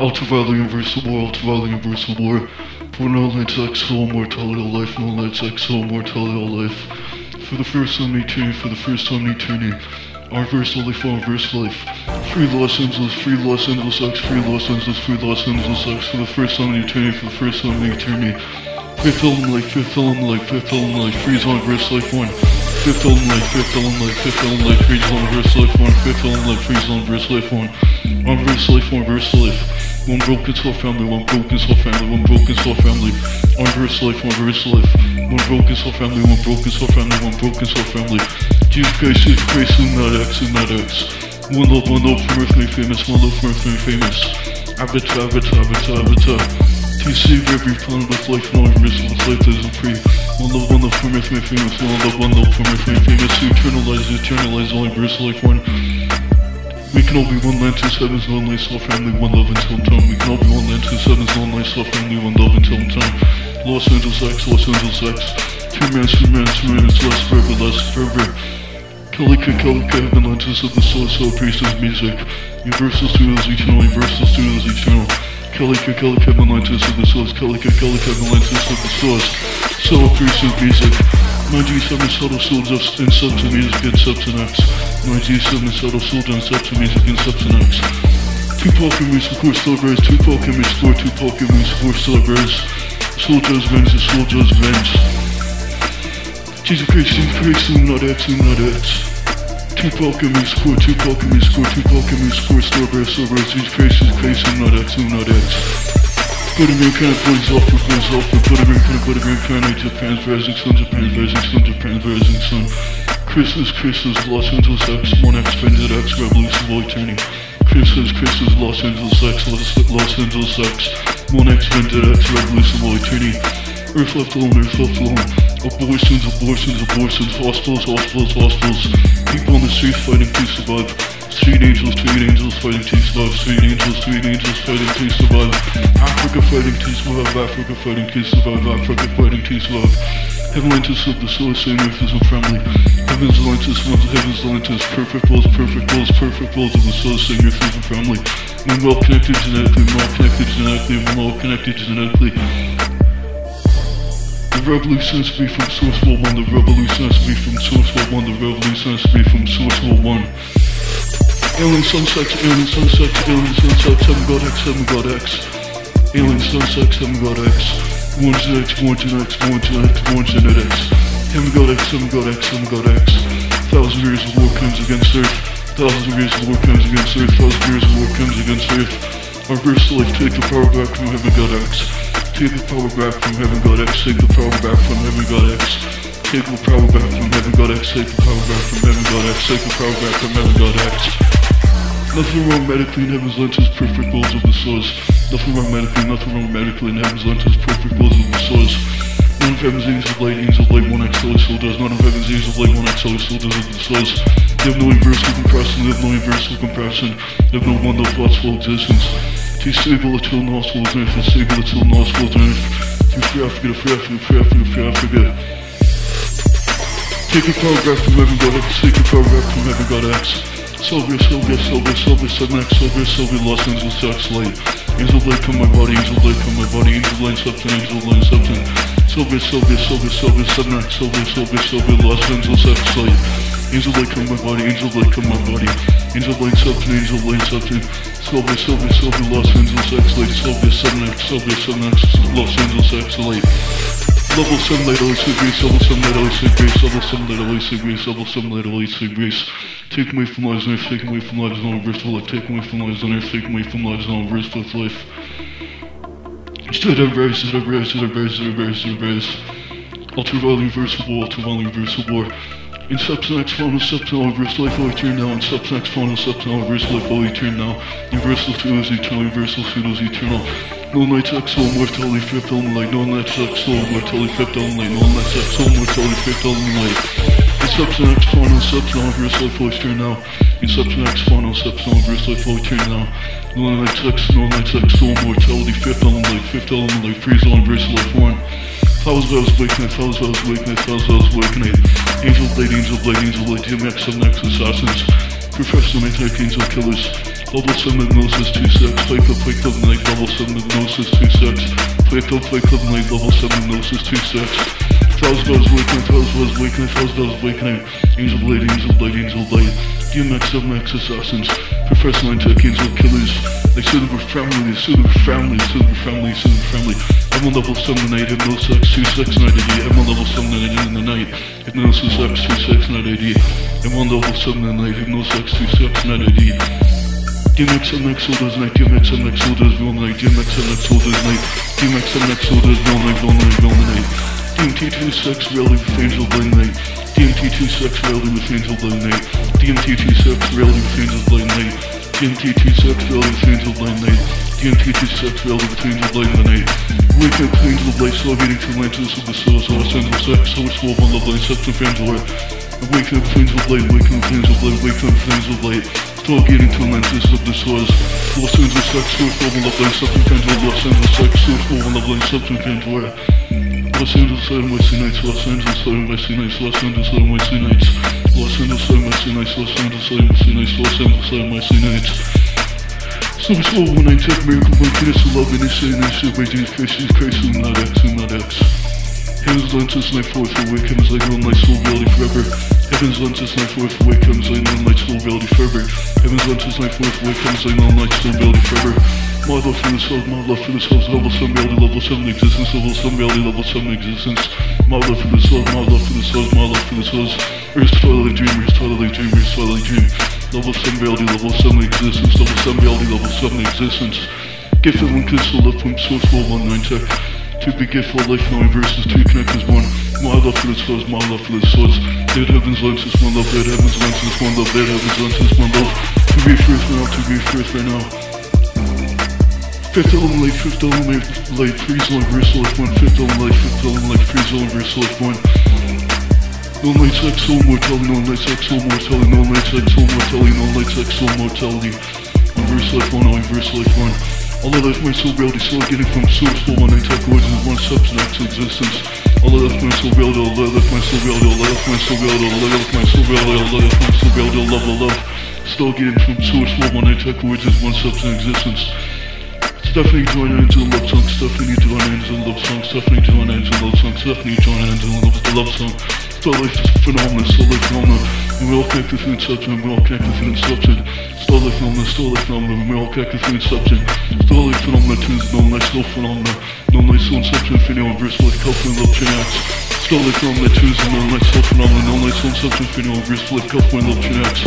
Ultraviolet Universal War, Ultraviolet Universal War. For no lights X, soul, mortality, all life, no lights X, soul, mortality, all life. For the first time in eternity, for the first time in eternity. Our verse life, our verse life. Free Los Angeles, free Los Angeles X, free Los Angeles, free Los Angeles X. For the first time in eternity, for the first time in eternity. Fifth element life, fifth element life, fifth element life, freeze on verse life one. Fifth element life, fifth element life, fifth element life, freeze on verse life one. Fifth element life, freeze on verse life one. On verse life, one verse life. One broken soul family, one broken soul family, one broken soul family. On verse life, one verse life. One broken soul family, one broken soul family, one broken soul family. Jesus Christ, Jesus Christ, and not X, and not X. One love, one love from Earth made famous, one love from Earth made famous. Avatar, avatar, avatar, avatar. To save every planet of life, no invisible life that isn't free. One love, one love from Earth made famous, one love, one love from Earth made famous. To eternalize, eternalize all verse life one. We can all be one land, two sevens, one life, soul family, one love until time. We can all be one land, two sevens, one life, soul family, one love until time. Los Angeles X, Los Angeles X. Two minutes, two minutes, two minutes, less forever, less forever. Kalika, Kalika, Atlantis of the soul, soul, of music. Universal studios eternal, universal studios eternal. Kalika, Kalika, Atlantis of the source. Kalika, Kalika, Atlantis of the source. Soul, of music. My G7 subtle soldiers and sub to music and sub to X. My G7 subtle soldiers and sub to music and sub to X. Tupac and music for stars, Tupac and music for Tupac and music for stars. Soldiers, Venge, soldiers, Venge. Jesus Christ, Jesus Christ, not X, not X. And me score, and me score, and me score, Starburst, Starburst, Jesus Christ, Jesus Christ, not X, not X. Buttermilk kind of plays off with plays off with Buttermilk kind of Buttermilk kind of Japan's rising sun, Japan's rising sun, Japan's rising sun. Christmas, Christmas, Los Angeles X, 1X, Vended X, Revolution of Eternity. Christmas, Christmas, Los Angeles X, Los, Los Angeles X, 1X, Vended X, Revolution of Eternity. Earth left alone, Earth left alone. Abortions, abortions, abortions, hospitals, hospitals, hospitals. People on the streets fighting to survive. Street angels, street angels fighting to survive. Street angels, street angels fighting to survive. Africa fighting to survive. Africa fighting to survive. Africa fighting to survive. Atlantis of the solar same earth isn't friendly. Heaven's Atlantis, heaven's Atlantis. Perfect balls, perfect balls, perfect balls of the solar same earth isn't friendly. We're well connected genetically, we're well connected genetically, we're well connected genetically. The revolution to be from Source World 1, the revolution to be from Source World 1, the revolution to be from Source World 1. Alien Sunsex, Alien Sunsex, Alien Sunsex, 7 God X, 7 God X. Alien Sunsex, 7 God X. 1 Gen X, 1 Gen X, 1 Gen X, 1 Gen X. 7 God X, 7 God X, 7 God X. Thousand years of war comes against Earth. Thousand years of war comes against Earth. Thousand years of war comes against Earth. Our verse life, take the power back from Heaven God X. Take the power back from Heaven God X. Take the power back from Heaven God X. Power back from Heaven God X. Power back from Heaven God X. Power back from Heaven God X. Nothing wrong medically in Heaven's lenses, perfect balls of the source. Nothing wrong medically, nothing wrong medically in Heaven's lenses, perfect balls of the source. None of Heaven's angels of light, angels of light, one X solar soldiers. None of Heaven's angels of light, one X solar soldiers of the source. They have no universal compression, they have no universal compression. They have no one of thoughtful existence. To stable until nostrils earth, to stable until nostrils earth. To free Africa, to free Africa, free Africa, free Africa. Take a paragraph from Heaven God X, take a paragraph from Heaven God X. Sylvia, Sylvia, Sylvia, Sylvia, 7X, Sylvia, Sylvia, Los Angeles X light. Angel light come my body, angel light come my body, angel line substance, angel line substance. Sylvia, Sylvia, Sylvia, Sylvia, 7X, Sylvia, Sylvia, Sylvia, Los Angeles X light. Angel light come my body, angel light come my body. Angel line substance, angel line substance. Sylvia, Sylvia, Sylvia, Los Angeles X light. Sylvia, 7X, Sylvia, 7X, Los Angeles X light. Level 7 light Elisa Grace, level 7 light Elisa Grace, level 7 light Elisa Grace, level 7 light Elisa Grace. Take away from lives on earth, take away from lives on verse life, take away from lives on earth, take away from lives on verse with life. Stood up rise, stood up rise, stood up rise, stood up rise, stood up rise. Ultraviolet war, ultraviolet war. In substance final substance verse life all eternal now. In substance final substance verse life all eternal now. Universal pseudos eternal, universal pseudos eternal. No nights X soul mortality fifth element light. No nights X soul mortality fifth element light. No nights X soul mortality fifth element light. In substance final substance verse life all eternal now. In substance final substance verse life all eternal now. No nights X, no nights X soul mortality fifth element light. Fifth element light. Freeze on verse life one. Fellows I was awakening, fellows I was awakening, fellows awakening. Angel blade, angel blade, angel blade, DMX, 7X assassins. Professional anti angel killers. Level 7 hypnosis, 2 sex. Play club, play club night, level 7 hypnosis, 2 sex. Play club, play club night, level 7 hypnosis, 2 sex. Thousand dollars awakening, thousand dollars awakening, thousand dollars awakening. Angel blade, angel blade, angel blade. DMX, MX assassins. Professor Tech, angel killers. They said they were family, they said they were family, said they were family, said they were family. I'm on level 7 tonight, hypnosis, 2 sex, night AD. I'm on level 7 tonight in the night. Hypnosis X, 2 sex, night AD. I'm on level 7 tonight, hypnosis, 2 sex, night AD. DMX MX soldiers night, DMX MX soldiers real night, DMX MX soldiers night, DMX MX soldiers real night, real night, real night. DMT 2 sex rally with Angel Blade Night. DMT 2 sex rally with Angel Blade Night. DMT 2 sex rally with Angel Blade Night. DMT 2 sex rally with Angel Blade Night. DMT 2 sex rally with Angel Blade in the Night. Wake up Angel Blade, Stargating to Atlantis of the Source, Los Angeles Sex, Source 12 on the Blade, Septum Angela. Wake up Angel Blade, wake up Angel Blade, wake up Angel Blade. Stargating to Atlantis of the Source, Los Angeles Sex, Source 12 on the Blade, Septum Angela, Los Angeles Sex, Source 12 on the Blade, Septum Angela. Los Angeles Southern Wednesday nights, Los Angeles Southern Wednesday nights, Los Angeles Southern Wednesday nights, Los Angeles Southern Wednesday nights, Los Angeles Southern Wednesday nights, Los Angeles Southern Wednesday nights. So it's all one night tech miracle by goodness of love and saying this shit by Christ, Jesus Christ, who not X, who not X. Heaven's lenses night forth awake, heaven's like one night soul reality forever. Heaven's lenses night forth awake, heaven's like one night soul reality forever. Heaven's lenses night forth awake, heaven's like one night soul reality forever. My love for this house, my love for this house, level 7 reality, level 7 existence, level 7 reality, level 7 existence. My love for this house, my love for this house, my love for this house. Earth's twilight dream, Earth's twilight dream, Earth's twilight dream. Level 7 reality, level 7 existence, level 7 reality, level 7 existence. Gift of one crystal left from source 419 tech. To be gift for life knowing verses, two connect as one. My love for this source, my love for this source. Dead heavens lenses, one love, dead heavens lenses, one love, dead heavens lenses, one love. To be first now, to be first right now. Fifth element light, fifth element light, freeze on verse life one, fifth element light, fifth element light, freeze on verse life one. No night sex, soul mortality, no night sex, soul mortality, no night sex, soul mortality, no night sex, soul mortality. On verse life on verse life one. All of life, my soul reality, soul getting from source, full one, tech origins, one substance to existence. All of life, my soul reality, all of life, my soul reality, all of life, my soul reality, all of life, my soul reality, all of life, my soul reality, all love. Still getting from source, full one, tech origins, one substance existence. Stephanie join hands in love song, Stephanie join hands in love song, Stephanie join hands in love song, Stephanie join hands in love song. Star life is phenomenal, star life phenomenal. We all connect with inception, we all connect with inception. Star life phenomenal, star life phenomenal, we all connect with inception. Star life phenomenal, tunes, no night soul phenomenal. No night soul inception, infinity on verse life, Kaufman, love chain acts. Star life tunes, no night soul phenomenal. No night soul inception, infinity on verse life, Kaufman, love chain acts.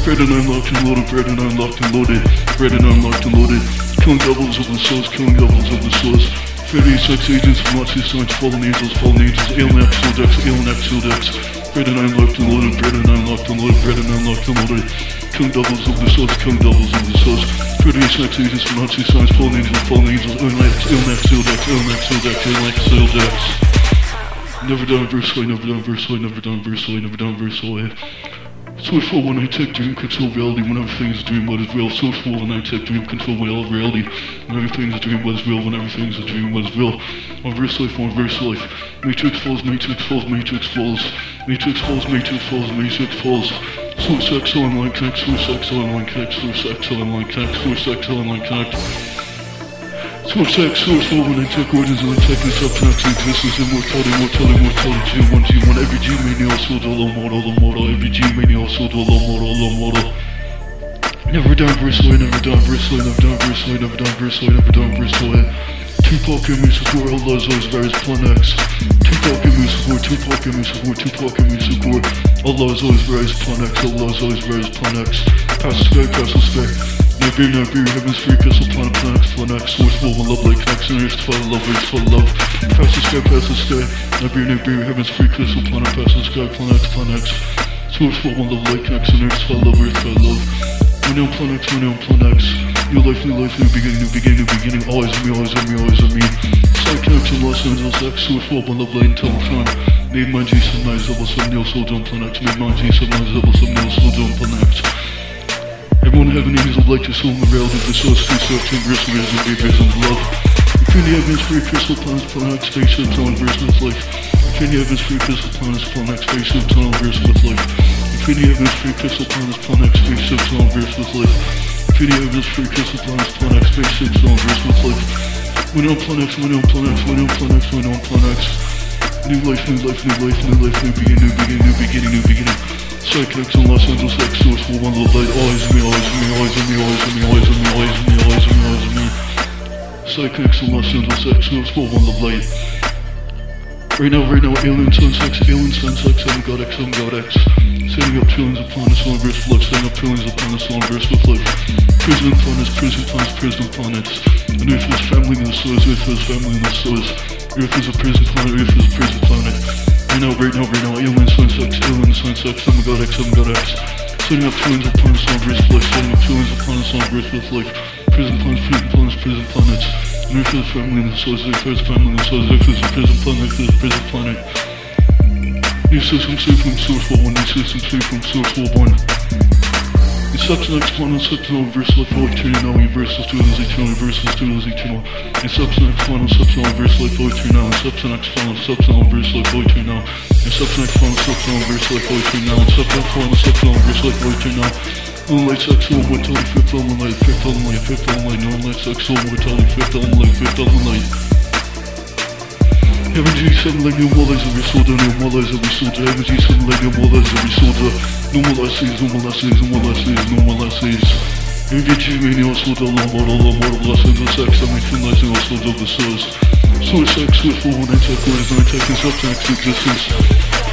Bread and unlocked and loaded, bread and unlocked and loaded, bread and unlocked and loaded. Killing devils of the source, killing devils of the source. 36 agents, from Nazi signs, fallen angels, fallen angels, alien exodex, alien exodex. Bread and unlocked and loaded, bread and unlocked and loaded, bread and unlocked and loaded. Killing devils of the source, killing devils of the source. 36 agents, from Nazi signs, fallen angels, fallen angels, alien exodex, alien exodex, alien exodex. Never done verse never done verse never done verse never done verse away. Sourceful when I take dream control reality when everything is a dream what is real. Sourceful when I take dream control reality when everything is a dream what is real. When everything is a dream what is real. On verse life, on verse life. Matrix falls, matrix falls, matrix falls. Matrix falls, matrix falls, matrix falls. Source X, online connect, source X, online connect, source X, online connect, source X, online connect. Source X, source when I take orders and take this up to existence, immortality, mortality, mortality, G1, G1, every G mania also do low model, low model, every G mania also do low model, low model. Never done Bristol, never done Bristol, never done Bristol, never done Bristol, never done Bristol. Tupac and music war, Allah's always various plan X. Tupac and music war, Tupac and music war, Tupac and music war. Allah's always various plan X, Allah's always various plan X. Pass the sky, pass the sky. Never, never, heaven's free, crystal planet, planet, planet, source, love, and love, like connection, earth, for love, earth, for love. Pass the sky, pass the sky. Never, be, never, heaven's free, crystal planet, pass the sky, planet, planet. Source, love, and love, like connection, earth, for love, earth, for love. When on planet, when on planet. New life, new life, new beginning, new beginning, new beginning. Always on me, always on me, always on me. Side connection, Los Angeles, X, source, love, and love, light, until time. Made my G, some nice, level, some neo, soul, jump, planet. Made my G, some nice, level, some neo, soul, jump, planet never of light oblique soul morality, the source through search and the wisdom, revision, love. Infinity evidence for crystal plans, planet, space, and time, verse with life. Infinity evidence for crystal plans, planet, space, and time, verse with life. Infinity evidence for crystal plans, planet, space, and time, verse with life. Infinity evidence for crystal plans, planet, space, and time, verse with life. Win on planets, win on planets, win on planets, win on planets. New life, new life, new life, new life, new beginning, new beginning, new beginning, new beginning. Psychics in Los Angeles like source for one of the light. Eyes me, eyes me, eyes me, eyes me, eyes me, eyes me, eyes me, eyes me. Psychics in Los Angeles like source for one of the light. Right now, right now, alien sunsex, alien sunsex, I'm God X, I'm God X. Setting up trillions upon this universe with love, Setting up trillions upon this universe with life. Prison planets, prison planets, prison planets. An earth is family in the stars, earth is family in the stars Earth is a prison planet, earth is a prison planet. And over and over and over, alien swim sucks, alien swim sucks, some got X, some got X. Setting up twins upon us on verse life, setting up twins upon us on verse with life. Prison planets, prison planets, prison planets. And Earth is family and the soul is the Earth family and the soul is Earth is prison planet, Earth is a prison planet. New system, free from source world one, new system, free from source world one. It sucks like one and sucks all verse like all eternality verse as two as eternal verse as two as eternal. And subsonic fun and subsonic verse like all eternal. And subsonic fun and subsonic verse like all eternal. And subsonic fun and subsonic verse like all eternal. And subsonic fun and subsonic verse like all eternal. Unlike sex, all mortality, fifth element, fifth element, fifth element, unlike sex, all mortality, fifth element, fifth element. Every G7 like new more lies every soldier, new more lies every soldier. Every G7 like new more lies every soldier. No more lies, no more lies, no more lies, no more lies. You get you in your slot of love, all love, the sex, I'm making lies in your slot of the source. Suicide, swift for one attack, words and attack and subtext existence.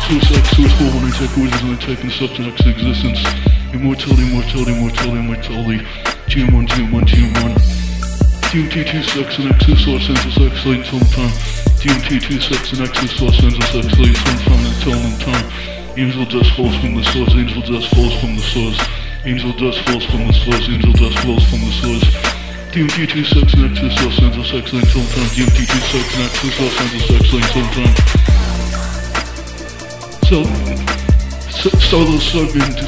Suicide, swift for one attack, words and attack and subtext existence. Immortality, mortality, mortality, mortality. GM1, GM1, GM1. DMT2 sex and access, or sense of sex, light sometime. DMT2 sex and X's Los Angeles X late until time until in time. Angel dust falls from the source, angel dust falls from the source. Angel dust falls from the source, angel dust falls from the source. DMT2 sex and X's Los Angeles X late until time. DMT2 sex and X's Los Angeles X late until time. So, Starless Sergeant,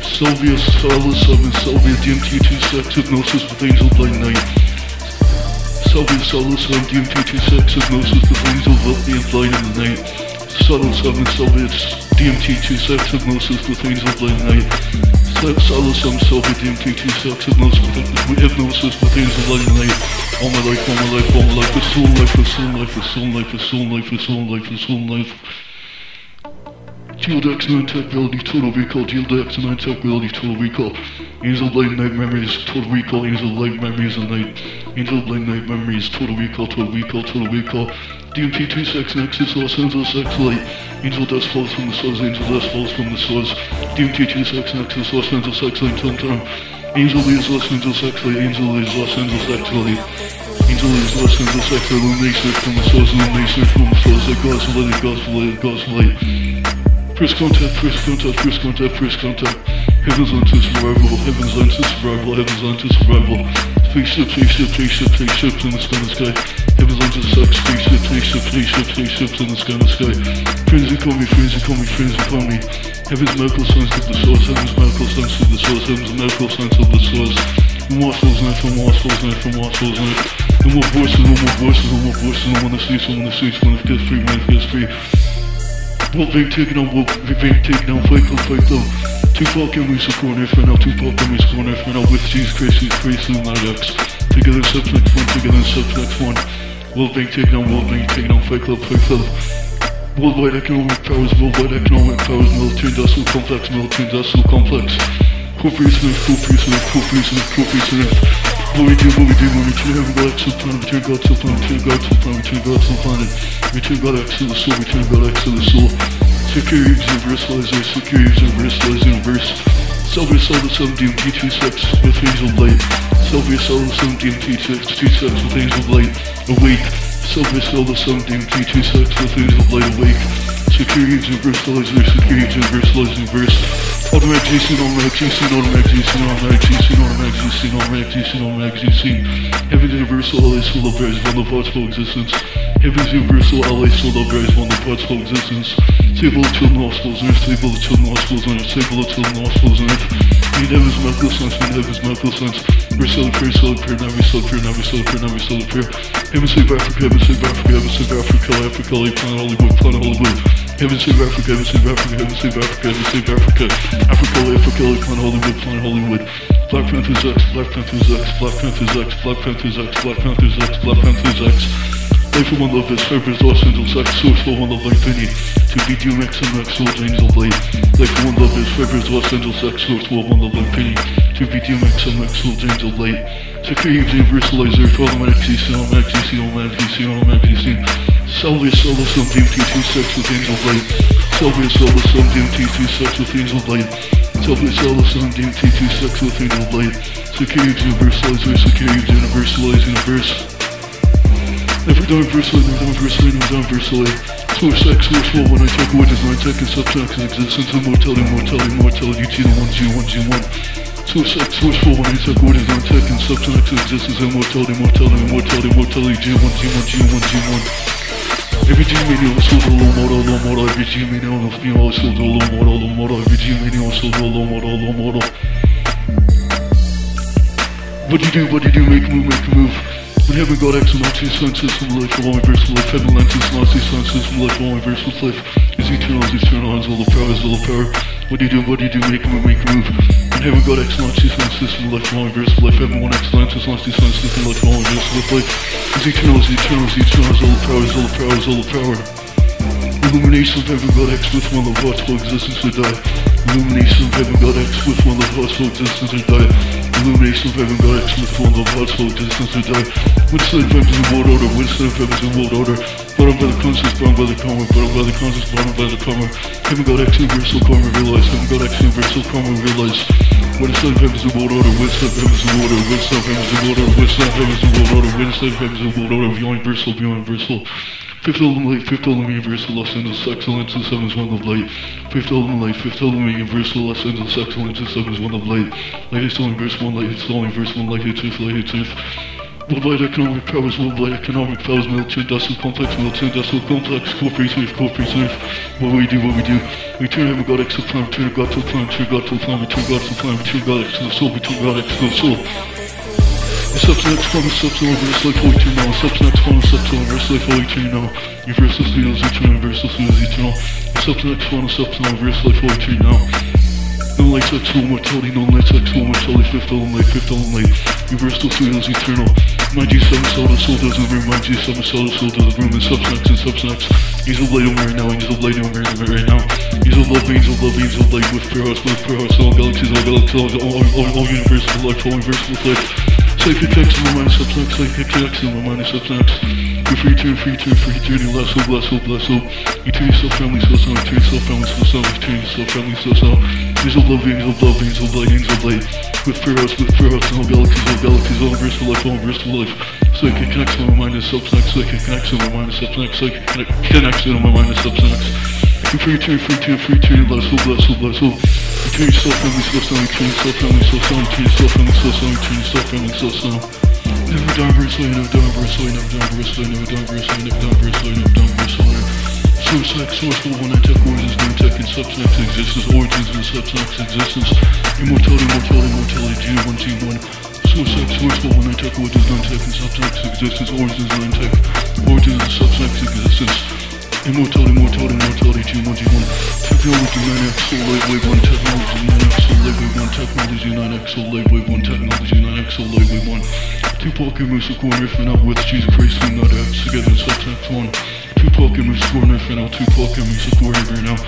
Sylvia, Starless Sergeant, Sylvia, DMT2 sex hypnosis with Angel Blind Night. Seven silence on duty to sex hypnosis, the wings of lightning and flying in the night. Seven seven Soviets, DMT to sex hypnosis, the things of light night. Sex silence on Soviet DMT to sex hypnosis, hypnosis, the things of light night. All my life, all my life, all my life, the soul life, the soul life, the soul life, the soul life, the soul life, the soul life. Shield X9 Tech Ability, Total Recall, Shield X9 Tech Ability, Total Recall. Angel Blade Night Memories, Total Recall, Angel Blade Memories of Night. Angel Blade Night Memories, Total Recall, Total Recall, Total Recall. DMP 26 Nexus, Los Angeles X Light. Angel Dust falls from the source, Angel Dust falls from the source. DMT 26 Nexus, Los Angeles X Light, Tom Tom. Angel leaves Los Angeles X Light, Angel leaves Los Angeles X Light. Angel leaves Los Angeles X Light, illumination from the source, illumination from the source, like God's light, God's light, God's light. First contact, first contact, first contact, first contact. Heavens onto survival, heavens onto survival, heavens onto survival. Spaceship, spaceship, spaceship, spaceships in the sky, in the sky. Heavens onto sex, spaceship, spaceship, spaceship, spaceships in the sky, in the sky. Friends who call me, friends who call me, friends who call me. Heaven's medical science of the source, heaven's medical science of the source, heaven's medical science of the source. No more souls no more souls no more souls knife. No more voices, no more voices, no more voices, no one to see, someone to see, someone to get free, man, get free. What they've taken on, what they've taken on, fake love, fake love. Tupac and Lisa Corner, FNL, Tupac and we Corner, FNL, with these crazy, crazy Maddox. Together, subject one, together, subject one. World Bank taken on, World Bank taken on, fake love, fake love. Worldwide economic powers, worldwide economic powers, military industrial complex, military industrial complex. Corporation, corporation, corporation, corporation. What we do, what we do, when we turn heaven, God, to the planet, return God to the planet, return God to the planet, return God to the planet, return God X to the soul, return God X to the soul. Secure universalizer, secure universalizer universe. Silver Solid 7 DMT 26 with Angel Light. Silver Solid 7 DMT 26 with Angel Light. Awake. Silver Solid 7 DMT 26 with Angel Light. Awake. Secure universalizer, secure universalizer universe. Automatic GC, automatic GC, automatic GC, automatic GC, automatic GC, automatic GC, automatic GC. Heaven's universal one of possible existence. Heaven's universal of various one of possible existence. Children hospitals on earth, children hospitals on earth, children hospitals on earth. Need heaven's medical sense, need heaven's medical sense. We're solid prayer, solid prayer, now we solid prayer, now we solid prayer, now we solid prayer. Heaven save Africa, heaven save Africa, heaven save Africa, Africa, like planet Hollywood, Hollywood. Heaven Africa, heaven Africa, heaven Africa, heaven Africa. Africa, Africa, like Planet Hollywood, Planet Hollywood. Black Panthers X, Black Panthers X, Black Panthers X, Black Panthers X, Black Panthers X, Black Panthers X. Life for one love is Fibers, Los Angeles X, Source for one love like Vinny. To be DMX and Max, Soul, Angel Light. Life for one love is Fibers, Los Angeles X, Source for one love like Vinny. To be DMX and Max, Soul, Angel Light. Security Universalizer, for all the XCC, on XCC, on XCC, on. Salvia Solo, some DMT2 sex with Angel Light. Salvia Solo, some DMT2 sex with Angel Light. Salvia Solo, some DMT2 sex with Angel Light. Security Universalizer, Security Universalize Universe. Never done versely, never done versely, never done versely. Source X, source flow, when I take away design, tech and subtext, existence, immortality, mortality, mortality, G1, G1, G1. Source X, source flow, when I take away design, tech and subtext, existence, immortality, mortality, mortality, mortality, G1, G1, G1, G1. Every G was sold a low model, low model, every G mania was sold a low model, low model, every G was sold a low model, low model. What do you do, what do you do, make a move, make a move. When heaven got X and Nazi sun system life, all universal life, heaven lenses, Nazi sun system life, all universal life. Is eternal, is eternal, has all the power, has all the power. What do you do, what do you do, make a move, make a move. When heaven got X Nazi sun system life, all universal life, heaven one X lenses, Nazi sun system life, all universal life. Is eternal, is eternal, is eternal, has all the power, has all the power, has all the power. Illumination of heaven God X with one love hearts for existence or die. Illumination of heaven God X with one love hearts for existence or die. Illumination of heaven God X with one love hearts for existence or die. Winston of heaven's in world order, Winston of heaven's in world order. Bottom by the conscious, bottom by the karma, bottom by the conscious, bottom by the karma. Heaven God X universal karma realize, heaven God X universal karma realize. Winston of heaven's in world order, Winston of heaven's in world order, Winston of heaven's in world order, Winston of heaven's in world order, Winston of heaven's in world order, beyond universal, beyond universal. Fifth element light, fifth element universal, Los Angeles, excellence, and seven is one of light. Fifth element light, fifth element universal, Los Angeles, excellence, and seven is one of light. Light is all universe, one light, it's all universe, one light, it's earth, light, it's earth. Worldwide economic powers, worldwide economic powers, military industrial complex, military industrial complex, corporate safe, corporate safe. What we do, what we do. We turn heaven God X to plan, turn God to plan, turn God to plan, turn God to plan, turn God X to the soul, we turn God X to the soul. It's up to next form, it's up to reverse life, holy two now. It's up to next form, it's up to reverse life, holy two now. Universal studio is eternal, universal studio is eternal. It's up to next form, it's up to reverse life, holy two now. No lights, soul, mortality, no lights, soul, mortality, fifth element fifth element. Universal studio eternal. My G7 soul, soul does the room, my G7 soul, soul does the room, and subsnex and subsnex. Angel of light on me right now, angel of light on me right now. Angel of love, angel of love, angel of light with prayer hearts, with prayer hearts, all galaxies, all galaxies, all, all, all, all universal life, all universal life. Psychic X in my mind, subsnex, psychic X in my mind, subsnex. You're free turn, free turn, free turn, bless hope, bless hope, bless hope. Eternity self family, so sound, eternity self family, so sound, eternity self family, so sound. Angel of love, angel of love, angel of light, angel of light. With hearts, with hearts, all galaxies, all galaxies, all universal life, all universal life. Psychic connects in my mind is subsnex, psychic connects in my mind is subsnex, psychic connect, in my mind is subsnex. You free turn, free turn, free turn, bless hope, bless hope, bless hope. Eternity self family, so sound, eternity self family, so sound, eternity self family, so sound, eternity self family, so sound. Never done versely, never done versely, never done versely, never done versely, never done versely, never done. Source X, source for one tech origins, new tech and subsex existence, origins and subsex existence, immortality, mortality, mortality, G1, G1. Source X, source for one tech origins, non tech and subsex existence, origins, non tech, origins and subsex existence. Immortality, mortality, mortality, G1, G1. Technology 9X, soul light wave 1, technology 9X, soul light wave 1, technology 9X, soul light wave 1, technology 9X, soul light wave 1. Tupac and Moose corner for now with Jesus Christ and not X together in subtext 1. Tupac and Moose corner for now, Tupac and Moose corner for now.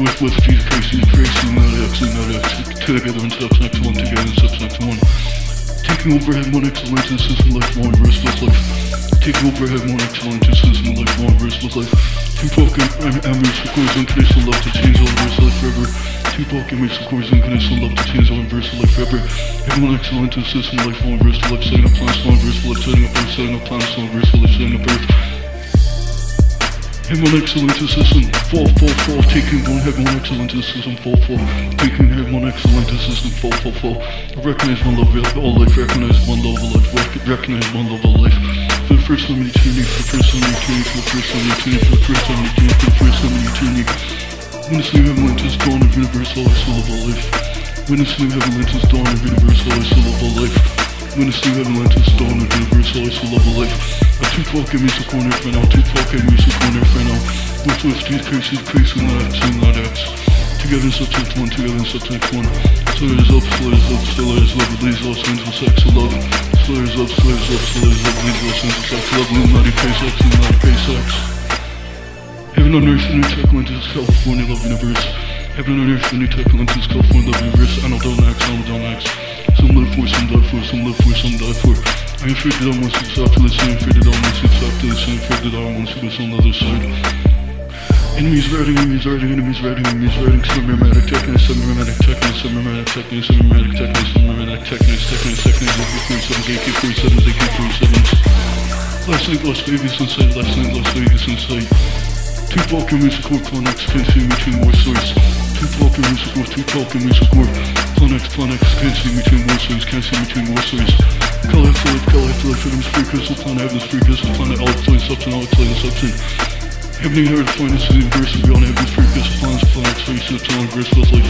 With, with Jesus Christ, Jesus Christ and not X and not X together in subtext 1, together in subtext 1. Taking overhead one excellence in system life, one restless life. Taking overhead one excellence in system life, one restless life. Tupac and Amherst records unconditional love to change all universal life forever. Tupac and Amherst records unconditional love to change all universal life forever. Everyone excellent in system life, one universal life, setting up plans, one universal life, setting up earth, setting up plans, one universal life, setting up earth. Heaven excellence in system, fall, fall, fall, taking one heaven excellence in system, fall, fall, taking heaven excellence in system, fall, fall, fall. Recognize one love all life, recognize one love life, rec- recognize one love life. The first time in for the first time in for the first time in for the first time in for the first time in eternity. Witness new heaven enters dawn of universal soul of all life. Witness new heaven enters dawn of universal soul of all life. Witness new heaven enters dawn of universal soul of all life. A Tupac and music corner for now, Tupac and music corner for now. with decrease, decrease in that X, in that X. Together in subtext 1, together in subtext 1. Slayers up, slayers up, slayers up, leads Los Angeles X love. Slayers up, slayers up, slayers up, leads Los Angeles X love. Illuminati face X, Illuminati face X. Heaven on earth, the new tech lenses, California love universe. Heaven on earth, the new tech lenses, California love universe. I know don't X, I know don't X. Some live for, some die for, some live for, some die for. I am afraid that I want to stop to listen, afraid that I want to stop to listen, afraid that I want to go on the other side. Enemies riding, enemies riding, enemies riding, enemies riding, semi-romantic technics, semi-romantic techniques, semi-romantic techniques, semi-romantic techniques, semi-romantic techniques, techniques, techniques, AK-47s, AK-47s, AK-47s. Last night, Las Vegas in sight, last night, Las Vegas in sight. Two Balkan music core, Planex, can't see between more source. Two Balkan music core, two Balkan music core. Planex, Planex, can't see between source, can't see between more source. Color fluid, color fluid, freedom's free crystal, planet, heaven's free crystal, planet, all plane, substance, all plane, substance. Ebony Heart is finest is the universe and beyond heaven's freakus, plans, planets, space, Epsilon, verse, plus life.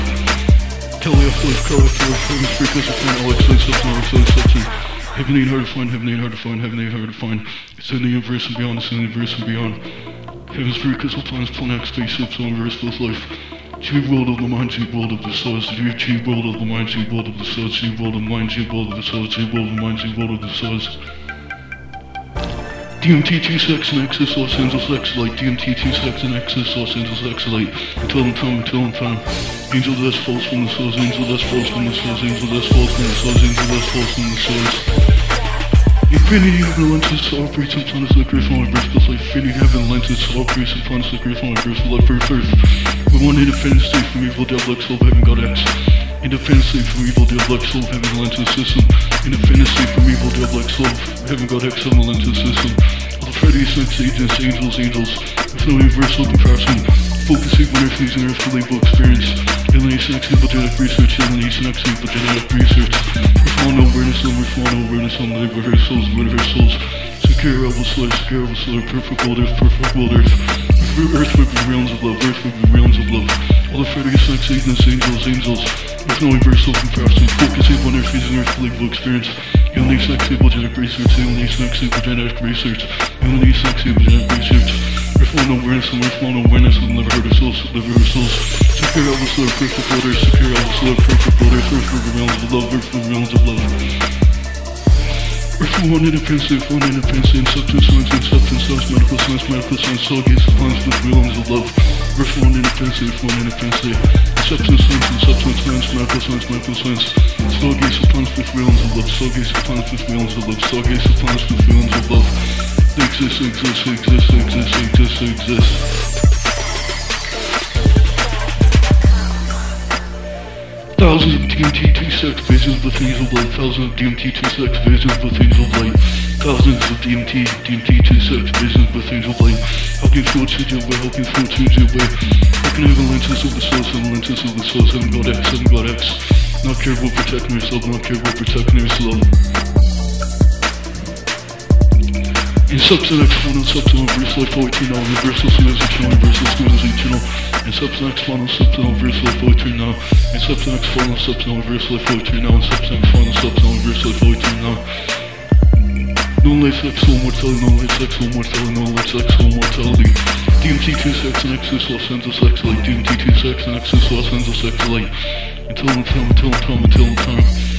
Teleof, life, Carlos, heaven's freakus, plan, Alex, space, Epsilon, Epsilon, Epsilon. Heaven ain't hard to find, heaven ain't hard to find, heaven ain't hard to find. It's in the universe and beyond, it's in the universe and beyond. Heaven's freakus, planets, planets, space, all verse, plus life. Tube world of the mind, tube world of the souls, tube world of the mind, tube world of the souls, tube world of the mind, tube world of the souls, tube world of the mind, tube world of the souls. DMT26 and Exodus Los Angeles Exolite, DMT26 and Exodus Los Angeles Exolite. Tell him, time until tell him, fam. Angel this falls from the source, angel this falls from the source, angel this falls from the source, angel this falls from the source. Infinity heaven lends to operates and planets like Earth on birth just like Infinity heaven lends its operates and planets like Earth on Earth, like Earth, Earth. We want an infinite from evil, devil, X, love, heaven, God, X. Independence state from evil, devil, X, soul, heaven, lenses system. Independence state from evil, devil, X, soul, heaven, God, X, heaven, lenses system. All the Freddy's, X, agents, angels, angels, with no universal comparison. Focusing on earth, using earth for label experience. Alienation, evil, genetic research, alienation, evil, genetic research. Reform awareness, on reform awareness, on labor, her souls. Secure, rebel, slur, secure, rebel, slur, perfect world, earth, perfect world, earth. Earth would realms of love, earth would realms of love. All the Freddy's, X, agents, angels, angels. With no universal comparison. Focusing on earth, using earth for experience. Alienation, X, evil, genetic research, alienation, X, evil, genetic research. Alienation, X, evil, genetic research. Reform awareness, and reform awareness, and never hurt our souls, never hurt our souls. Secure, rebel, slur, perfect world, earth, secure, rebel, slur, perfect world, earth, earth realms of love, would realms of love. For one earth one independence, substance, science, substance, science, medical science, medical science, all gates of plans with realms of love. For one for one independence, substance, science, substance, science, medical science, medical science, stargates plans with realms of love, stargates plans with realms of love, stargates plans with realms of love. Exist, exist, exist, exist, exist, exist. Thousands of DMT T-sex visions with things of light. Thousands of DMT T-sex visions with things of light. Thousands of DMT, DMT T-sex visions with things of light. How can feel change your way? How can feel change your way? How can I have a lenses of the soul, seven lenses of the soul, seven God X, seven God X. Not care about protecting yourself, not care about protecting yourself. In substance X, one substance verse life 14 now, universal science eternal, universal science eternal. In substance X, final substance verse life 14 now. In substance X, final substance verse life 14 now. In substance X, final substance verse life 14 now. No life X, soul mortality, no life X, soul mortality, no life X, soul mortality. DMT 2 sex and Exodus Los Angeles X light. DMT 2 sex and Exodus Los Angeles X light. Until and time, until and time, until and time.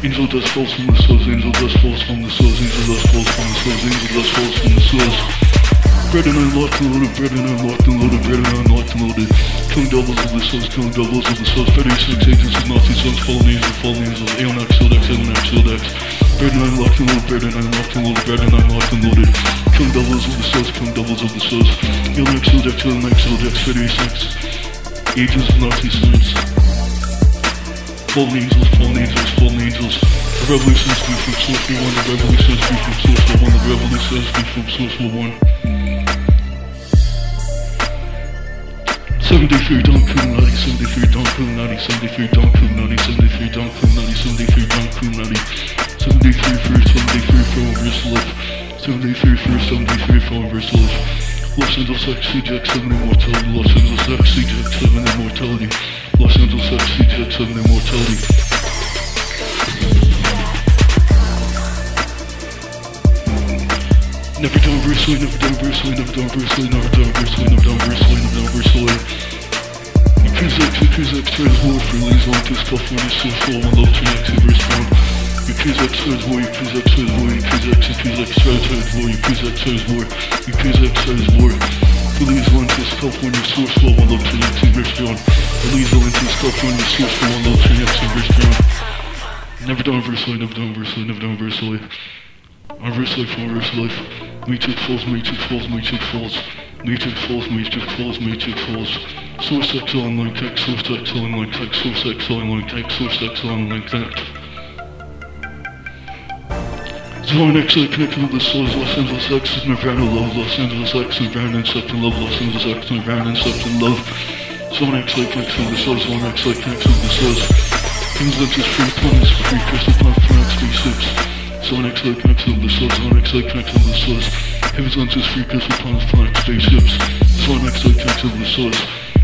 Angel dust falls from the source, angel dust falls from the source, angel dust falls from the source, angel dust falls from the source. Bread and unlocked and loaded, bread and unlocked and loaded, bread and unlocked and loaded. Killing doubles of the source, killing doubles of the source. Freddy six agents of Nazi sons, fallen angels, fallen angels, Aeon X, Shield X, Aeon X, Shield X. Bread and unlocked and loaded, bread and unlocked and loaded, bread and unlocked and loaded. Killing doubles of the source, killing doubles of the source. Aeon X, Shield X, Aeon X, Shield six. Agents of Nazi sons. Fallen angels, fallen angels, fallen angels. The revolution is from source for one, the revolution is from source for one, the revolution is from source for one. 73 Don Kuminati, 73 Don Kuminati, 73 Don Kuminati, 73 Don Kuminati, 73 Don Kuminati, 73 for 73 for reverse life, 73 for 73 for reverse life. Los Angeles X CJX 7 immortality, Los Angeles X CJX 7 immortality, Los Angeles X CJX 7 immortality. Never done versely, never done versely, never done versely, never done versely, never done versely, never done versely. Accuse X, accuse X, trans war for leads on to stuff when it's so full and love to X, war, accuse X, accuse X, trans war, accuse X, trans war, accuse X, trans war. For leads on to stuff when it's so full and love to X, verse one. Leads on to stuff when it's so and love to X, verse one. Never done versely, never done versely, never done versely. Our verse life, our verse life. Matrix falls, matrix falls, matrix falls. Matrix falls, matrix falls, matrix falls. Source X online tech, source X online tech, source X online tech, source X online tech. X I connected with the source, Los Angeles X is Nirvana love, Los Angeles X Nirvana inception love, Los Angeles X Nirvana inception love. Zone X I connected with the source, Zone X I connected with the source. King's Lens is free, planets free, crystal planet, spaceships. Zone X I connected with the source, Zone X I connected with the source. Heaven's Lens is free, crystal planets, planet, spaceships. X I connected with the source.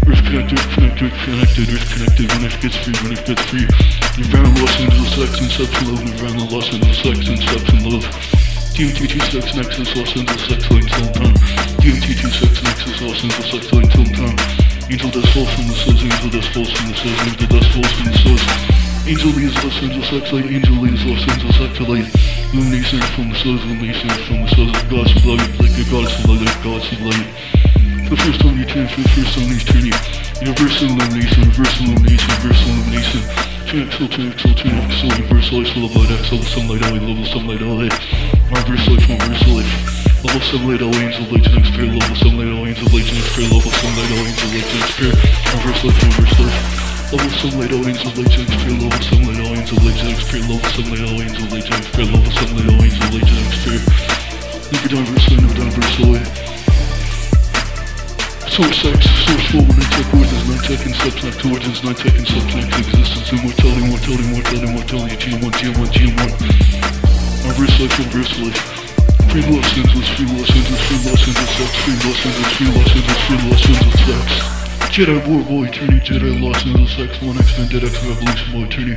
Earth connected, connected, connected, Earth connected, when it gets free, when it gets free. Nirvana, Los Angeles X, Inception Love, Nirvana, Los Angeles X, Inception Love. DMT26 Nexus, Los Angeles X, Lane, Till Town. DMT26 Nexus, Los Angeles X, Lane, Till Town. Angel dust falls from the source, angel dust falls from the source, angel falls from the source. Angel leaves Los Angeles X light, angel leaves Los Angeles X light. Illumination from the source, illumination from the source, God's light, like a of light, like God's light. The first time you turn, the first time you turn, universal illumination, universal illumination, universal illumination. XL, turn XL, turn XL, universal light, full of light, sunlight, LA, level sunlight, LA. Reverse life, reverse life. Level sunlight, LA, angel light, next pair, level sunlight, LA, angel light, next pair, level sunlight, LA, angel light, next pair. Reverse life, reverse life. Level sunlight, LA, angel light, next pair, level sunlight, LA, angel light, next pair, level sunlight, LA, angel light, next pair, level sunlight, LA, angel light, next pair. Never verse light, never done verse light. Source X, source 4, 9 tech origins, 9 tech and subtech origins, 9 tech and subtech existence, immortality, mortality, mortality, mortality, GM1, GM1, GM1. Reverse life, reverse life. Free Los Angeles, free Los Angeles, free Los Angeles X, free Los Angeles, free Los Angeles, free Los Angeles X. Jedi War Boy Attorney, Jedi Los Angeles X, 1 X Vendetta X Revolution Boy Attorney.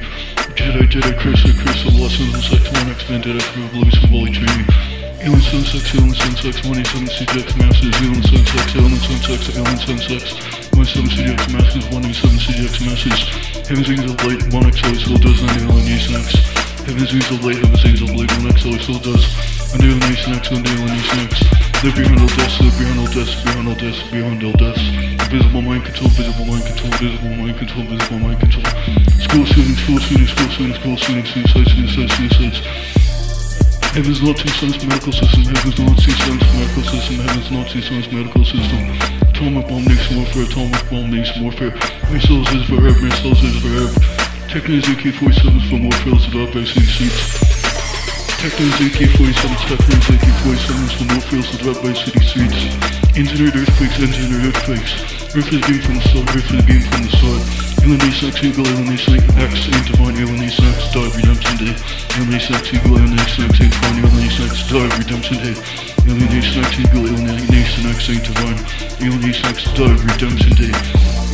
Jedi, Jedi, Crystal, Crystal, Los Angeles X, 1 X Vendetta X Revolution Boy Attorney. Alien Sunsex, Alien Sunsex, 187 CJX Masters, Alien Sunsex, Alien Sunsex, Alien Sunsex, 187 CJX Masters, 187 CJX Masters, Heaven's Angel of Light, 1X always still does, 9 Alien Nation X, Heaven's Angel of Light, Heaven's Angel of Light, 1X always still does, 9 Alien Nation X, 1 Alien Nation X, live beyond all deaths, live beyond all deaths, beyond all deaths, beyond all deaths, visible mind control, visible mind control, visible mind control, visible mind control, school shootings, school shootings, school shootings, school shootings, suicide, suicide, suicides, Heaven's Nazi Sons medical system, Heaven's Nazi Sons medical system, Heaven's Nazi Sons medical system. Atomic bomb nation warfare, atomic bomb nation warfare. Missiles is verb, missiles is verb. Technos AK-47s for more to drop by city seats. Technos AK-47s, Technos AK-47s for more fails to by city streets. Engineered earthquakes, engineered earthquakes. Earth is game from the start, Earth is game from the start. Alienation X Eagle, Alienation X, Ain't Divine, Alienation X, Die Redemption Day. Alienation X Eagle, Alienation X, Ain't Divine, Alienation X, Die Redemption Day. Alienation X Eagle, Alienation X, Ain't Divine, Alienation X, Die Redemption Day.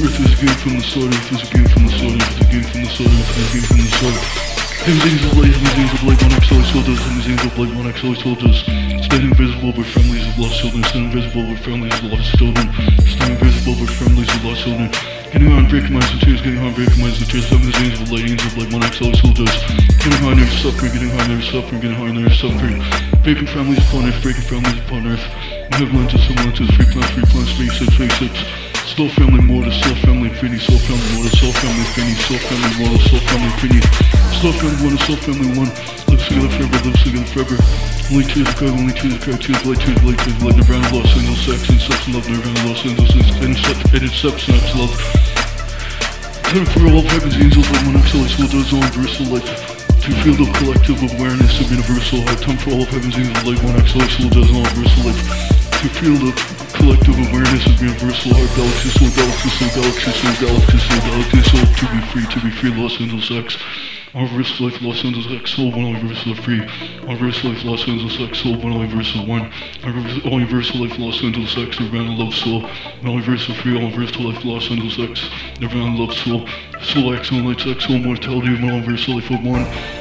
Earth is game from the start, Earth is game from the start, Earth is game from the start, Earth is game from the start. Heaven's Angel Blade, Heaven's Angel Blade, one X always soldiers, Heaven's Angel Blade, one X always soldiers. Stand invisible over families of lost children, stand invisible over families of lost children, stand invisible over families of lost children. Getting on, minds and tears, getting on, minds and tears, Heaven's Angel Blade, Angel Blade, one X soldiers. Getting high, never suffering, getting high, never suffering, getting high, never suffering. Breaking families upon earth, breaking families upon earth. We have lenses, some lenses, free plants, free plants, spaceships, spaceships. Soul family mortal, soul family infinity, soul family mortal, soul family infinity, soul family mortal, soul family infinity. Soul family one, soul family one. Live together forever, live together forever. Only choose the card, only choose the card, choose light, choose light, choose light. Nirvana, Los Angeles, sex, inception, love, Nirvana, Los Angeles, inception, inception, X, love. Time for all heaven's angels, like one XL, soul does all universal life. To feel the collective awareness of universal life. Time for all of heaven's angels, like one XL, soul does all universal life. The collective awareness of universal heart, galaxy, soul, galaxy, soul, galaxy, galaxy, galaxy, to be free, to be free, Los Angeles X. Universal Life Los Angeles X Soul 1 Universal 3, Universal Life Los Angeles X Soul 1 Universal 1, Universal Life Los Angeles X Nirvana Love Soul, Universal 3 Universal Life Los Angeles X Nirvana Love Soul, Soul X One Lights X Soul Mortality of Universal Life 1,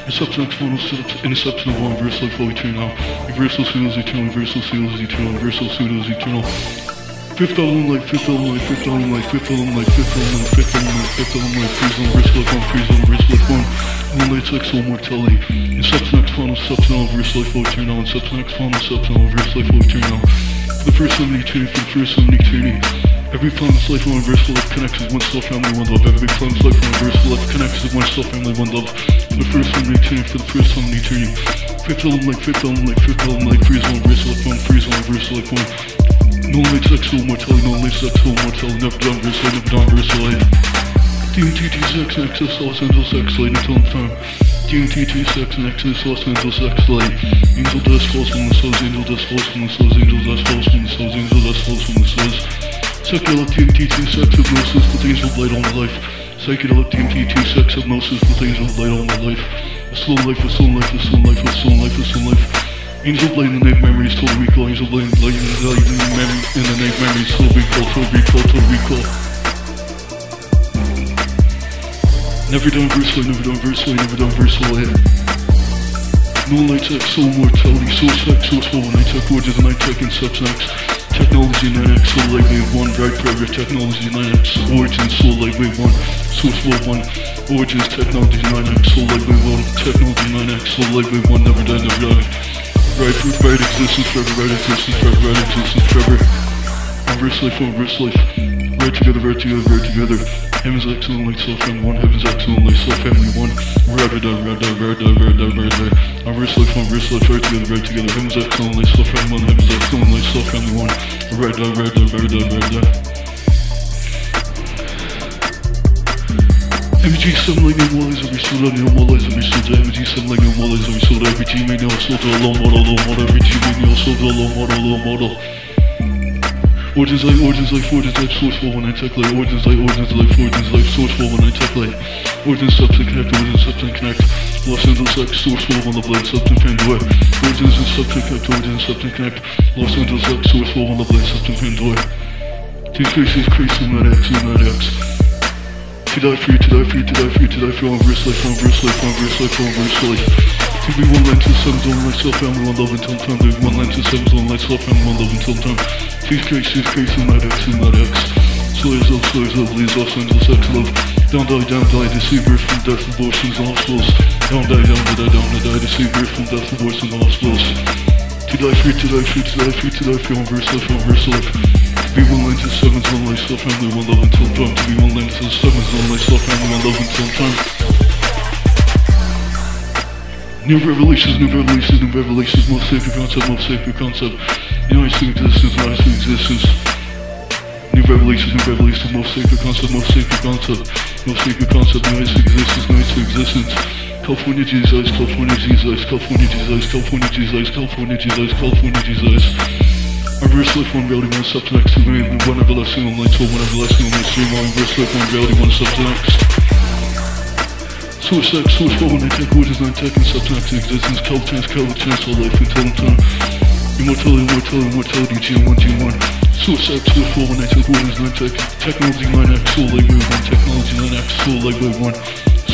Inception X 1 Inception of Universal Life of Eternal, Universal Soon is Eternal, Universal Soon is Eternal, Universal Soon is Eternal. Fifth album like fifth album like fifth album like fifth album like fifth album like fifth album like fifth album like freeze on wrist life on freeze on wrist life on Moonlight sexual mortality Incepts next final steps now wrist life over turn on Incepts next final steps now wrist life over turn on For the first time in eternity for the first time in eternity Every promise life one verse life connects with one self family one love Every promise life one verse life connects with one self family one love For the first time in eternity for the first time in eternity Fifth album like fifth album like fifth album like freeze on wrist life on freeze on wrist life on no light sexual mortality, no light sexual mortality, never done verse light, never done verse light. DMT Sex Nexus Los Angeles X Light until time. DMT Sex Nexus Los Angeles X Light. Angel dust falls from the souls, angel dust falls from the souls, angel dust falls from the souls, angel dust falls from the souls. Psychedelic DMT sex hypnosis with angel light on my life. Psychedelic DMT sex hypnosis with angel light on my life. A slow life, a slow life, a slow life, a slow life, a slow life. Angel blade in the night memories, total recall. Angel blade light in the night memory in the night memories, total recall, total recall, total recall. Never done verse light, never done verse light, never done verse light. Moonlight sex, soul mortality, soul sex, soul soul, night tech, origins, night tech, and subsex. Technology 9x, soul light wave 1, bright forever, technology 9x, origins, soul light wave 1, source flow 1, origins, technology 9x, soul light wave 1, technology 9x, soul light wave 1, never die, never die. Right, right existence, forever, right existence, forever, right existence, forever. Reverse life, oh, reverse life. Right together, right together, right together. Heaven's excellent, like soul family one. Heaven's excellent, like soul family one. Rada, rada, rada, rada, rada. Reverse life, oh, reverse life, right together, right together. Heaven's excellent, like soul family one. Heaven's excellent, like soul family one. Rada, rada, rada, rada. Right. MG some like new walls every soda, new walls every soda, MG some like new walls every soda, every G manual soda, low model, low model, every G soda, low. Origins light, origins light, origins light, source when I tech light, origins light, origins light, origins light, source for when I tech light. Origins substance connect, origins substance connect. Los Angeles X, source for when the blade, substance Pandora. Origins and substance connect, origins substance connect. Los Angeles X, source for when the blade, substance Pandora. These faces creasing that X and that X. To die for you, to die for you, to die for you, to die for you, on verse life, on verse life, on verse life, on verse life. To be one line to seven zone, light self family, one love until time. Be one line to seven zone, light self family, one love until time. Please grace, please grace, and not X, and not X. Slaves love, slaves love, leaves Los Angeles X love. Down die, down die, deceiver from death, abortions, and hospitals. Down die, down die, down die, deceiver from death, abortions, and hospitals. To die for you, to die for you, to die for you, to die you, on verse life, on verse life. Be willing to sevens One life's so friendly, one love until time. To be willing to sevens One life's so friendly, one love until time. New revelations, new revelations, new revelations, more sacred concept, more sacred concept. Now I see existence, now I existence. New revelations, new revelations, more sacred concept, more sacred concept, more sacred concept, now I see existence, now I see existence. California Jesus, California Jesus, California Jesus, California Jesus, California Jesus, California Jesus. California, Jesus. I'm wrist lift one reality, one subtext. Two name, one everlasting on my toe, one everlasting on my stream. I'm wrist lift one reality, one subtext. Source sex source for one attack, which is not tech and subtext existence. Cal chance, cal all life until time. Immortality, immortality, immortality, G1, G1. Source sex source floor when I took orders and I Technology 9X, soul like wave 1, technology 9X, soul like wave 1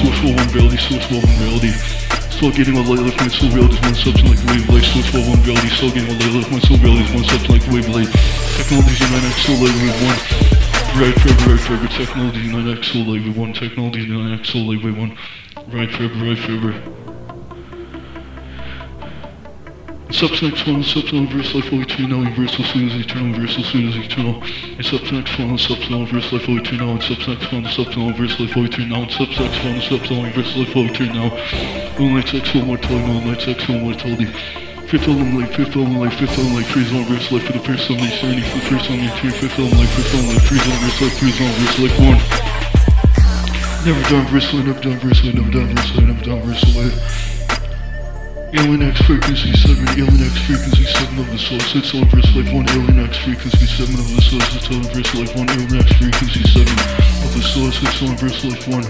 Source 4 1 reality, source 4 1 reality Slow getting while I lift my soul reality is one substance like wave Wayblade Slow for one reality, slow getting while I lift my soul reality is one substance like wave Wayblade Technologies nine X still like with one. Right forever, right forever, technologies nine X still like with one. Technologies nine X still like with one. Right forever, right forever. Substance one, substance verse life all eternal, universal soon as eternal, universal soon as eternal. And substance one, substance verse life all eternal, and substance one, substance verse life all eternal, and substance one, substance verse life all eternal. Only sex, full mortality, only sex, full mortality. Fifth element life, fifth element life, fifth element life, freeze on verse life for the first time, eternity, for the first time, eternity, fifth element life, fifth element life, freeze on verse life, freeze on verse life one. Never done verse life, never done verse life, never done verse life, never done verse life. Alien X frequency 7, Alien X frequency 7 of the soul, 6 on verse life 1, Alien X frequency 7 of the soul, 6 on verse life 1, Alien X frequency 7 of the soul, 6 on verse life 1.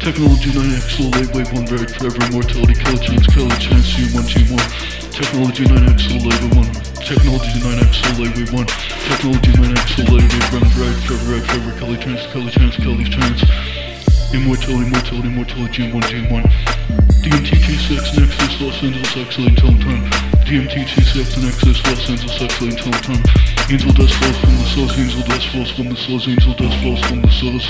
Technology 9X, Soul Light, Wave 1, Ride Forever, Immortality, Kelly Chance, Kelly Chance, C1, T1. Technology 9X, Soul Light, Wave 1. Technology 9X, Soul Light, Wave 1. Technology 9X, Soul Light, Wave 1, Ride Forever, Ride Forever, Kelly Chance, Kelly Chance, Kelly Chance. Immortality, Immortality, Immortality, G1, G1. DMT T6, Nexus, Los Angeles, Excellent, Tell Time. DMT T6, Nexus, Los Angeles, Excellent, Tell Time. Angel dust falls from the source, angel dust falls from the source, angel dust falls from the source.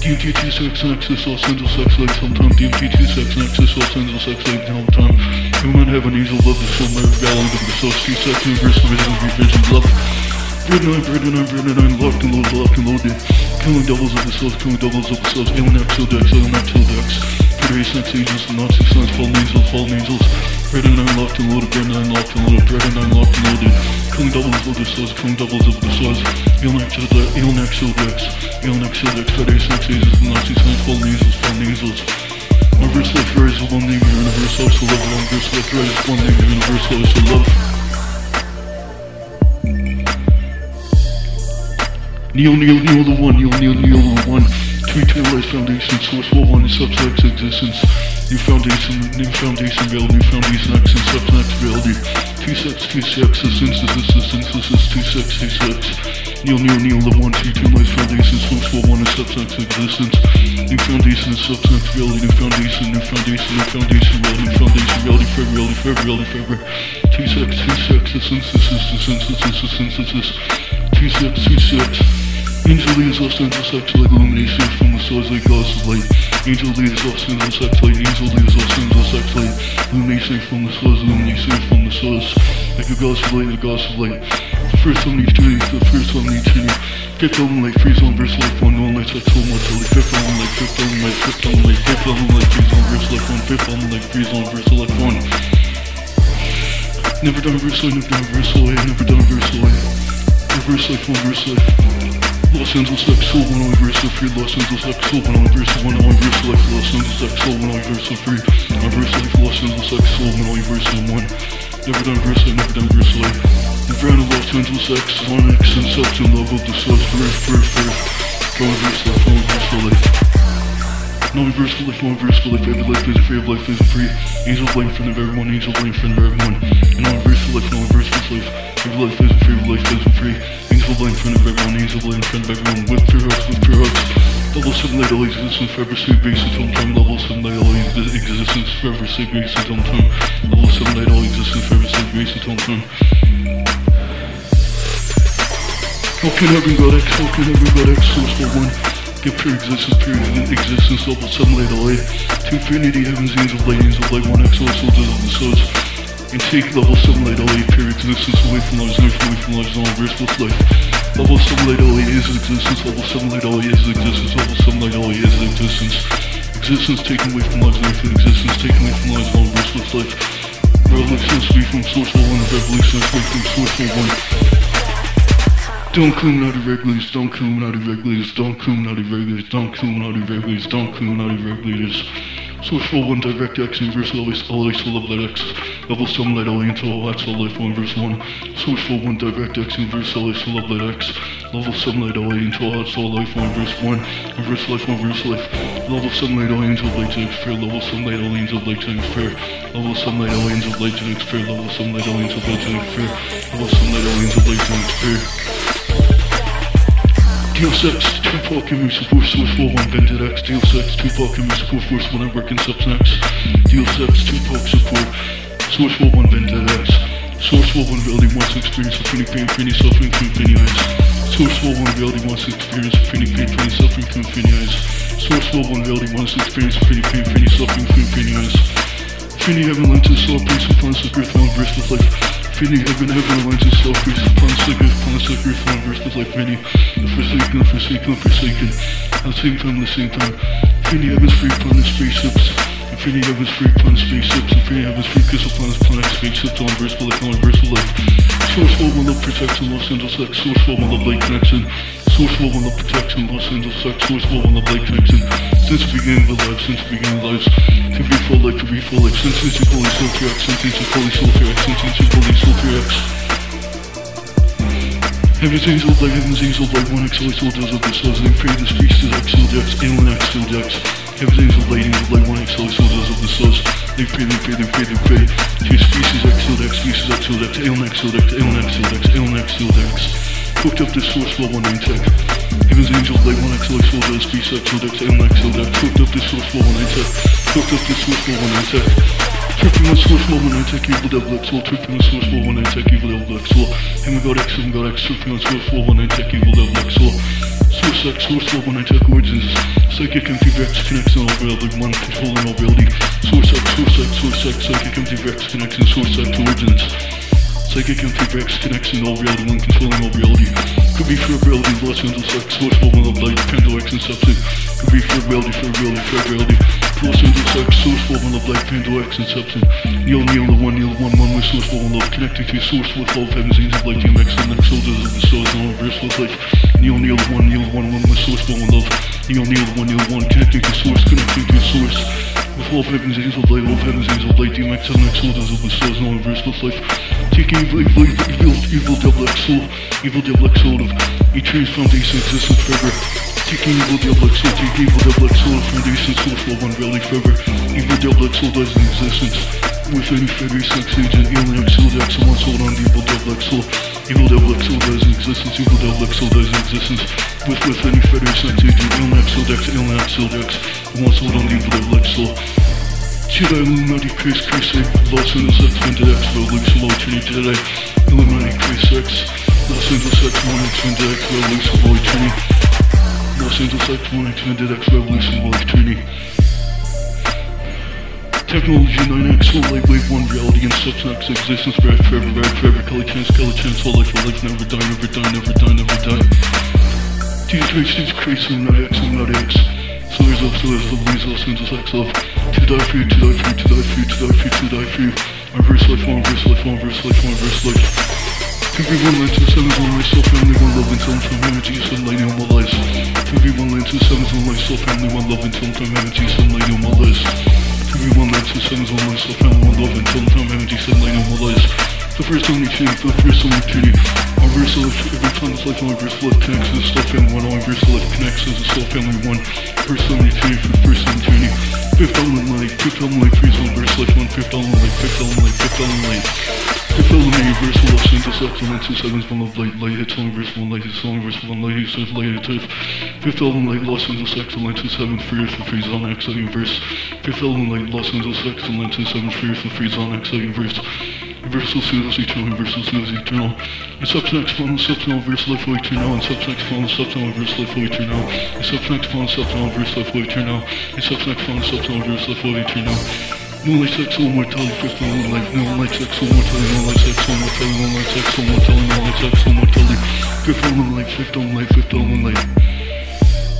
DMT T6, Nexus, Los Angeles, Excellent, Tell Time. DMT T6, Nexus, Los Angeles, Excellent, Tell Time. Human heaven, angel love, the soul, merit, valid of the source. T6, universe, vision, revision, love. Bread 9, bread 9, bread 9, locked and loaded, locked and loaded. Killing doubles of the souls, killing doubles of the souls. Alien Axel Dex, Alien Axel Dex. Federation X Angels, the Nazi Sons, Fallen Angels, Fallen Angels. Bread 9, locked and loaded, bread 9, locked and loaded, bread 9, locked and loaded. Killing doubles of the souls, killing doubles of the souls. Alien Axel Dex, Alien Axel Dex. Alien Axel Dex, Federation X Angels, the Nazi Sons, Fallen Angels, Fallen Angels. Universe life rise one name, universe life so love, universe life rise with one name, universe life so love. Neil, Neil, Neil the one, Neil, Neil, Neil the one. Three taillights foundation, source war one, subsex existence. New foundation, new foundation reality, new foundation and subsex reality. Two sex, two sex, synthesis, synthesis, two sex, two sex. Neil, Neil, Neil the one, two taillights foundation, source war one, is subsex existence. New foundation, subsex reality, new foundation, new foundation, new foundation reality, new foundation reality, forever reality, forever reality, forever. Two sex, two sex, synthesis, synthesis, synthesis. Two sex, two sex. Angel leaves Los Angeles X like illumination from the stars like gods light. Angel leaves Los Angeles X light. Angel leaves Los Angeles X light. Illumination from the stars, illumination from the stars. Like a gods light, a gods light. The first omni-trinity, the first omni-trinity. Fifth element light, freeze on verse life one, one light, sex, soul, mortality. Fifth element light, fifth element light, fifth element light, fifth element light, freeze on verse life one, fifth element light, freeze on verse life one. Never done verse life, never done verse life, never done verse life. Reverse life one, verse life. Los Angeles Soul when I verse free. Los Angeles Soul when I verse one, I verse life. Los Angeles Soul when I verse free. I verse life. Los Angeles Soul when I verse one. Never done verse life, never done verse life. Never out of Los Angeles X, one X and love of the source. First, first, first. Go on verse life, go on verse life. No reverse for life, no reverse for life, every life is free, every life is free. Angel blame friend of everyone, angel blame friend of everyone. And no reverse for life, no reverse for life, every life is free, every life is free. Angel blame friend of everyone, angel blame friend of everyone. With pure hearts, with pure hearts. Level 7 light all existence, forever save basis on time. Level 7 light all existence, forever save basis on time. Level 7 light all existence, forever save basis on time. How can heaven God X, how can heaven God X, for one? Give pure existence, pure existence, level 7 light all light. To infinity, heavens, angel light, angel light, one all soldiers of souls. And take level 7 light all light, pure existence away from lives, from, away from lives, all verse with life. Level 7 light all light is existence, level 7 light all light is existence, level 7 light all light is existence. Existence taken away from lives, from existence taken away from lives, all verse with life. Revelation free from source one, revelation free from source one. Don't Illuminati regulators, don't Illuminati regulators, don't Illuminati regulators, don't Illuminati regulators, don't Illuminati regulators. Source for one direct X inverse always always to level that X. Level some light all into all X all life one verse one. Source for one direct X inverse always to level X. Level some light all into all X all life one verse one. Reverse life one verse life. Level some light all angel light X fair. Level some light all angel light X fair. Level some light all angel light X fair. Level some light all angel light X fair. Level some light all angel light to X fair. Deus Ex, Tupac and Music Force, Source 4, 1, Vended X, Deus Ex, Tupac and Music Force, when I work in Subsnex. Deus Ex, Tupac support, Source 4, 1, Vended X. Source 4, 1, reality wants to experience infinity pain, infinity suffering to infinity eyes. Source 4, 1, reality wants to experience infinity pain, infinity suffering to infinity eyes. Source 4, 1, reality wants to experience infinity pain, infinity suffering to infinity eyes. Infinity heaven lent us all peace upon us, earth, one verse with life. Us all peace upon us, earth, upon us, earth, one verse. Many, forsaken, forsaken, forsaken. At the same time, the same time. Infinity heaven's free upon the spaceships. Infinity heaven's free upon spaceships. Infinity heaven's free kiss upon us planet spaceships. On verse with life, on verse life. Source for one love protection, Los Angeles X. Source for one love light connection. Source one love protection, Los Angeles X. Source one love light connection. Since the beginning the life, since the beginning lives. To be full life, to be full life. Since X. Since your holy soul X. Since it's your holy soul to X. Heaven's angel light, heaven's angel light, one X, always soldiers of the souls, and pray this priest is X, X, X, X. Angel lighting the light one XL soldiers of the. They pray, they pray, they pray, they pray. To species X, X, species X, X, Alien X, X, Alien X, X, X, X. Hooked up the source level 9 tech. Heaven's angel light one XL soldiers, species X, X, Alien X, X. Hooked up the source level 9 tech. Hooked up the source level 9 tech. Tripping the source level 9 tech, evil devil X, tripping the source level 9 tech, evil devil X, Him God X, Him God X, tripping the source level 9 tech, evil devil X, Source X, source level 9 tech origins. Psychic empty vex connects on all reality, one controlling all reality. Source X, source X, source X, psychic empty vex connects in source X origins. Psychic vex connects in all reality, one controlling all reality. Could be for reality, Los Angeles X, source level of light, Pando X Inception. Could be for reality, for reality, for reality. Los Angeles X, source level of light, Pando X Inception. Neil, Neil, the one, Neil, one, one with source level love, connecting to source with love, heavens, angels, light, DMX, and the soldiers of the souls, and reverse with life. Neil, Neil, the one, Neil, one, one with source level love. Neil, Neil, the one, Neil, one, connecting to source, connecting to source. With love, heavens, angels, light, love, heavens, angels, light, DMX, and the soldiers of the souls, and reverse with life. Taking evil, evil, evil, evil, devil X soul, evil devil X soul of eternity's foundation existence forever. Taking evil devil X soul, taking evil devil X soul of foundation soul for one reality forever. Evil devil X soul dies in existence. With any fairy sex agent, alien X someone sold on evil devil X. Evil devil X soul dies in existence, evil devil X soul dies in existence. With, with any fairy sex agent, alien X, alien X soul, X, one sold on evil devil X soul. Jedi Illuminati Chris Chris Los Angeles X Vended X Revolution Low Trinity Jedi Illuminati Chris X Los Angeles X One X Vended X Revolution Low Trinity Los Angeles X One X Vended X Revolution Low Trinity Technology 9X, Soul Light Wave 1 Reality and Substance Existence Forever, Forever, Forever, Forever, Kelly Chance, Kelly Chance, Whole Life, Whole Life, Never Die, Never Die, Never Die, Never Die. Jesus Christ, Jesus Christ, Illuminati X, Illuminati X So there's love, so there's love, Louise, Los Angeles X, love To die for you, to die for you, to die for you, to die for you, to die for you. Reverse life, one reverse life, one reverse life, one reverse life. Everyone land to the sevens, one myself, family, one love until time, energy, sunlight, all my lives Everyone land to one myself, family, one love until time, energy, sunlight, all my lives Everyone to the sevens, one myself, family, one love until time, energy, sunlight, all my lives The first time you change, the first time you Our verse life, every time it's life, my verse life connects the stuff family one, our verse life connects the stuff family one. First time you turn, for the first time turning. Fifth element light, fifth element light, freeze one, verse life one, fifth element light, fifth element light, fifth element light Fifth element universal love, synthesis, excellence, two sevens, one love, light, light, hits only verse one, light, hits only verse one, light, hits light, hits earth Fifth element light, Los Angeles, excellence, two seven, free freeze on, X, universe Fifth element light, Los Angeles, excellence, two seven, free freeze on, X, universe Universal Soothes Eternal, Universal Soothes Eternal. And Subtext Phone, Subtext Verse Life Will Eternal, and Subtext Phone, Subtext Verse Life Will Eternal. And Subtext Phone, Subtext Verse Life Will Eternal. And Subtext Phone, Subtext Verse Life Will Eternal. No light sex, soul mortality, first no life, no light sex, soul mortality, no light sex, soul mortality, no light sex, soul mortality, no light sex, soul mortality. Fifth element light, fifth element light, fifth element light.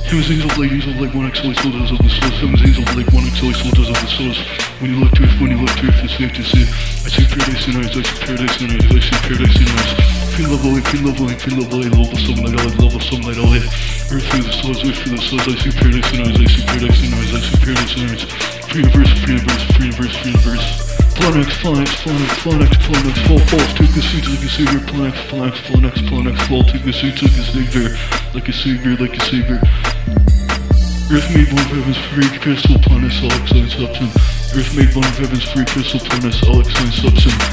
Heaven's angels, light, angels, light, one XLA soldiers of the souls. Heaven's angels, light, one XLA soldiers of the souls. When you look to earth, when you look to earth, it's safe to see. I see paradise in eyes, I see paradise in eyes, I see paradise in eyes. Feel love light, feel love light, feel love light, love of sunlight, light, love of sunlight, light. Earth through the stars, earth through the stars, I see paradise in eyes, I see paradise in eyes, I see paradise in eyes. Free universe, free universe, free universe, free universe. Planex, Planex, Planex, Planex, Planex, fall, fall, take a seat like a savior. Planex, Planex, Planex, Planex, fall, take a seat like a savior, like a savior, like a savior. Earth made one of heaven's free crystal planets, all excellent substance. Earth made one of heaven's free crystal planets, all excellent substance.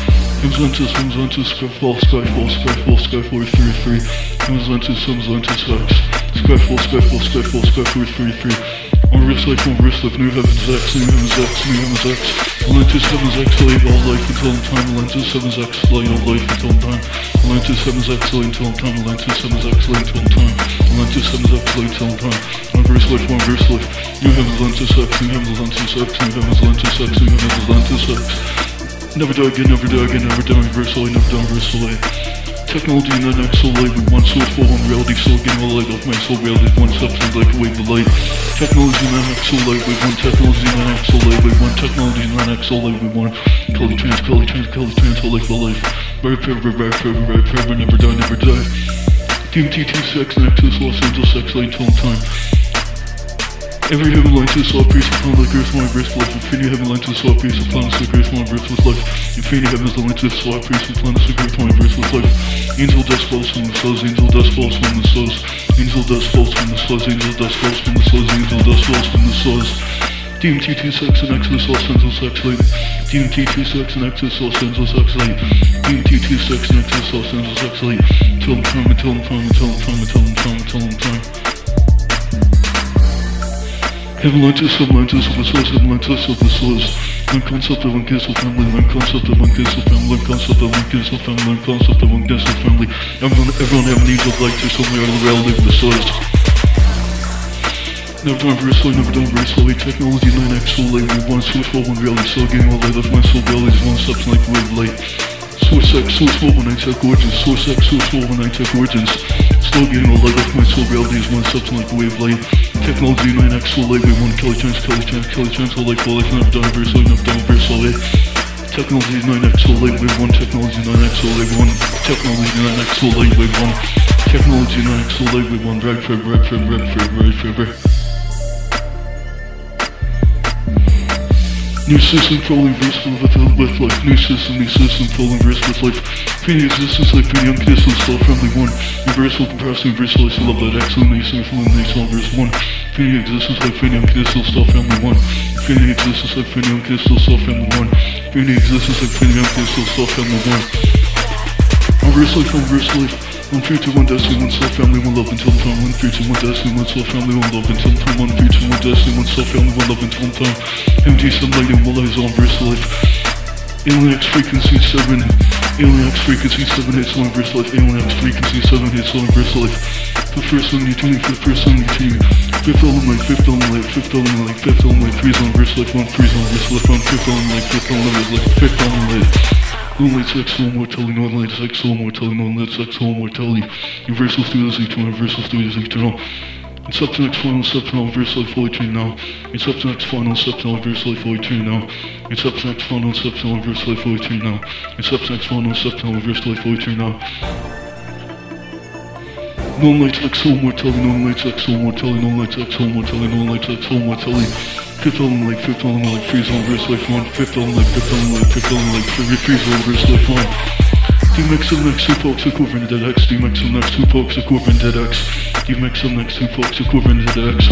Hems lentis, hems lentis, skyfall, skyfall, skyfall, skyfall, earth three, three. Hems lentis, hems lentis, X. Skyfall, skyfall, skyfall, skyfall, earth three, three. On wrist life, on wrist life, new heavens X, new heavens X, new heavens X. Atlantis, heavens X, light all life until time. Atlantis, heavens X, light all life until time. Atlantis, heavens X, light until time. Atlantis, heavens X, light until time. Atlantis, heavens X, light until time. On verse life, on verse life. New heavens Atlantis X, new heavens Atlantis X, new heavens Atlantis X, new heavens Atlantis X. Never die again, never die again, never die, light, never die, light. Technology in the next soul light with one source full on reality, soul getting all light off my soul reality, one substance like a wave of light. Technology in the next soul light with one technology in the next soul light with one technology in the next soul light with one. Kelly trans, Kelly trans, Kelly trans, whole life, whole life. Very forever, very forever, very forever, never die, never die. DMT2 sex, Nexus, Los Angeles sex, light till time. Every heaven line to the soft priest upon like earth, my birth life. Infinity heaven line to the soft priest upon the earth, my birth with life. Infinity heaven line to the soft priest upon the earth, my birth with life. Angel dust falls from the stars, angel dust falls from the stars. Angel dust falls from the stars, angel dust falls from the stars, angel dust falls from the stars. DMT 2 sex and Exodus us sex light. DMT 2 sex and Exodus us sex light. DMT 2 sex and Exodus us sex light. Tell them time, tell them time, tell them time, tell them time, tell them time. Lenses of lenses of source. Learn concept of uncastle family, learn concept of uncastle family, learn concept of uncastle family, learn concept of uncastle family. Everyone, everyone have needs of light to somewhere on the reality of the source. Never done very slowly, never done very slowly. Technology 9x soul light, we one switch for one reality. So game all light, left my soul is one substance like wave light. Source X, source night tech origins. Source X, source night tech origins. Slow getting all light, left my soul reality is one substance like wave light. Technology 9x soul light, we one Kelly chance, Kelly chance, Kelly chance, all light, all light. Done very slowly, never done very slowly. Technology 9x soul light, wave one. Technology 9x soul light, one. Technology 9x soul light, wave one. Technology 9x soul light, wave one. Drag forever, drag forever, drag forever, drag forever. New system falling verse with with with life. New system, new system falling verse with life. Feeding existence like feeding unkissable, still friendly one. Universal compressing universal, I still love that excellent nation, illumination verse one. Feeding existence like feeding unkissable, still family one. Feeding existence like feeding unkissable, still family one. Feeding existence like feeding unkissable, still family one. Reverse life, reverse life. One three two one destiny, one self family, one love until time. One three two one destiny, one self family, one love until time. One three two one destiny, one self family, one love until time. Empty sunlight and while eyes on verse life. Alien X frequency seven. Alien X frequency seven hits on verse life. Alien X frequency seven hits on verse life. The first one you tuning for the first one you tuning. Fifth element light, fifth element light, fifth element light, fifth element light, three's on verse life, one three's on verse life, one fifth element light, fifth element light, fifth element light. Only sex, soul no light, sex, soul mortality, light, sex, soul mortality. Universal this eternal, universal this eternal. It's up to next final, up to universal life, fully tuned now. It's up to next final, up to universal life, fully tuned now. It's up to next final, up to universal life, fully tuned now. It's up to next final, up to universal life, fully tuned now. No light, sex, soul mortality, no light, sex, soul mortality, no light, sex, soul mortality, no light, sex, soul mortality. Fifth element like fifth element like freeze on verse life one. Fifth element like fifth element like fifth element like freeze on verse life one. DMX of next two are covering dead X. DMX of next two are covering dead X. DMX of next two are covering dead X.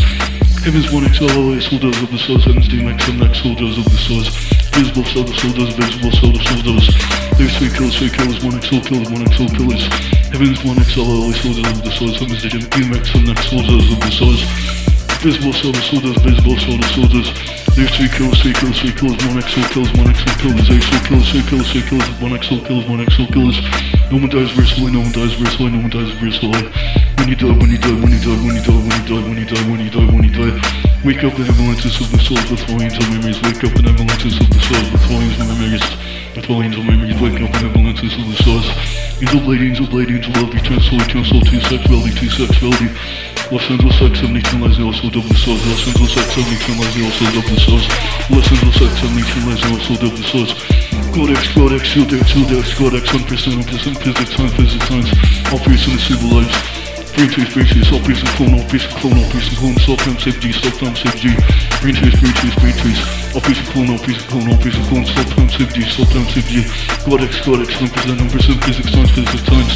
Heavens one XLOA soldiers of the souls. Heavens DMX of next soldiers of the souls. Visible the soul does. Visible the soul does. There's three kills, three kills, one XL killers, one XL killers. Heavens one XLOA soldiers of the souls. Heavens DMX of next soldiers of the souls. Visible soldiers, soldiers, visible soldiers, soldiers. There's three kills, three kills, three kills, one XL kills, one XL kills, three kills, three kills, three kills, one XL kills, one XL kills. No one dies versely, no one dies versely, no one dies versely. When you die, when you die, when you die, when you die, when you die, when you die, when you die, when you die. Wake up in avalanches of the souls with volumes of memories. Wake up in avalanches of the souls with volumes of memories. With volumes of memories. Wake up in avalanches of the souls. Angel blade, angel blade, angel love, eternal soul, eternal soul, two sexuality, two sexuality. Los Angeles X 72 lies also double source. Los Angeles X 72 lies also double source. Los Angeles X 72 lies also double source. Codex, Codex, Shield X, Shield X, Codex, 1%, 1% physics, science, physics, science. All priests in the civil lives. Brain trace, brain trace, all and clone, all and clone, all and clone, self time, safe G, self time, safe G. Brain trace, brain trace, brain trace. All and clone, all and clone, all and clone, self time, safe G, self time, safe G. Codex, Codex, 1%, 1% physics, science, physics, science.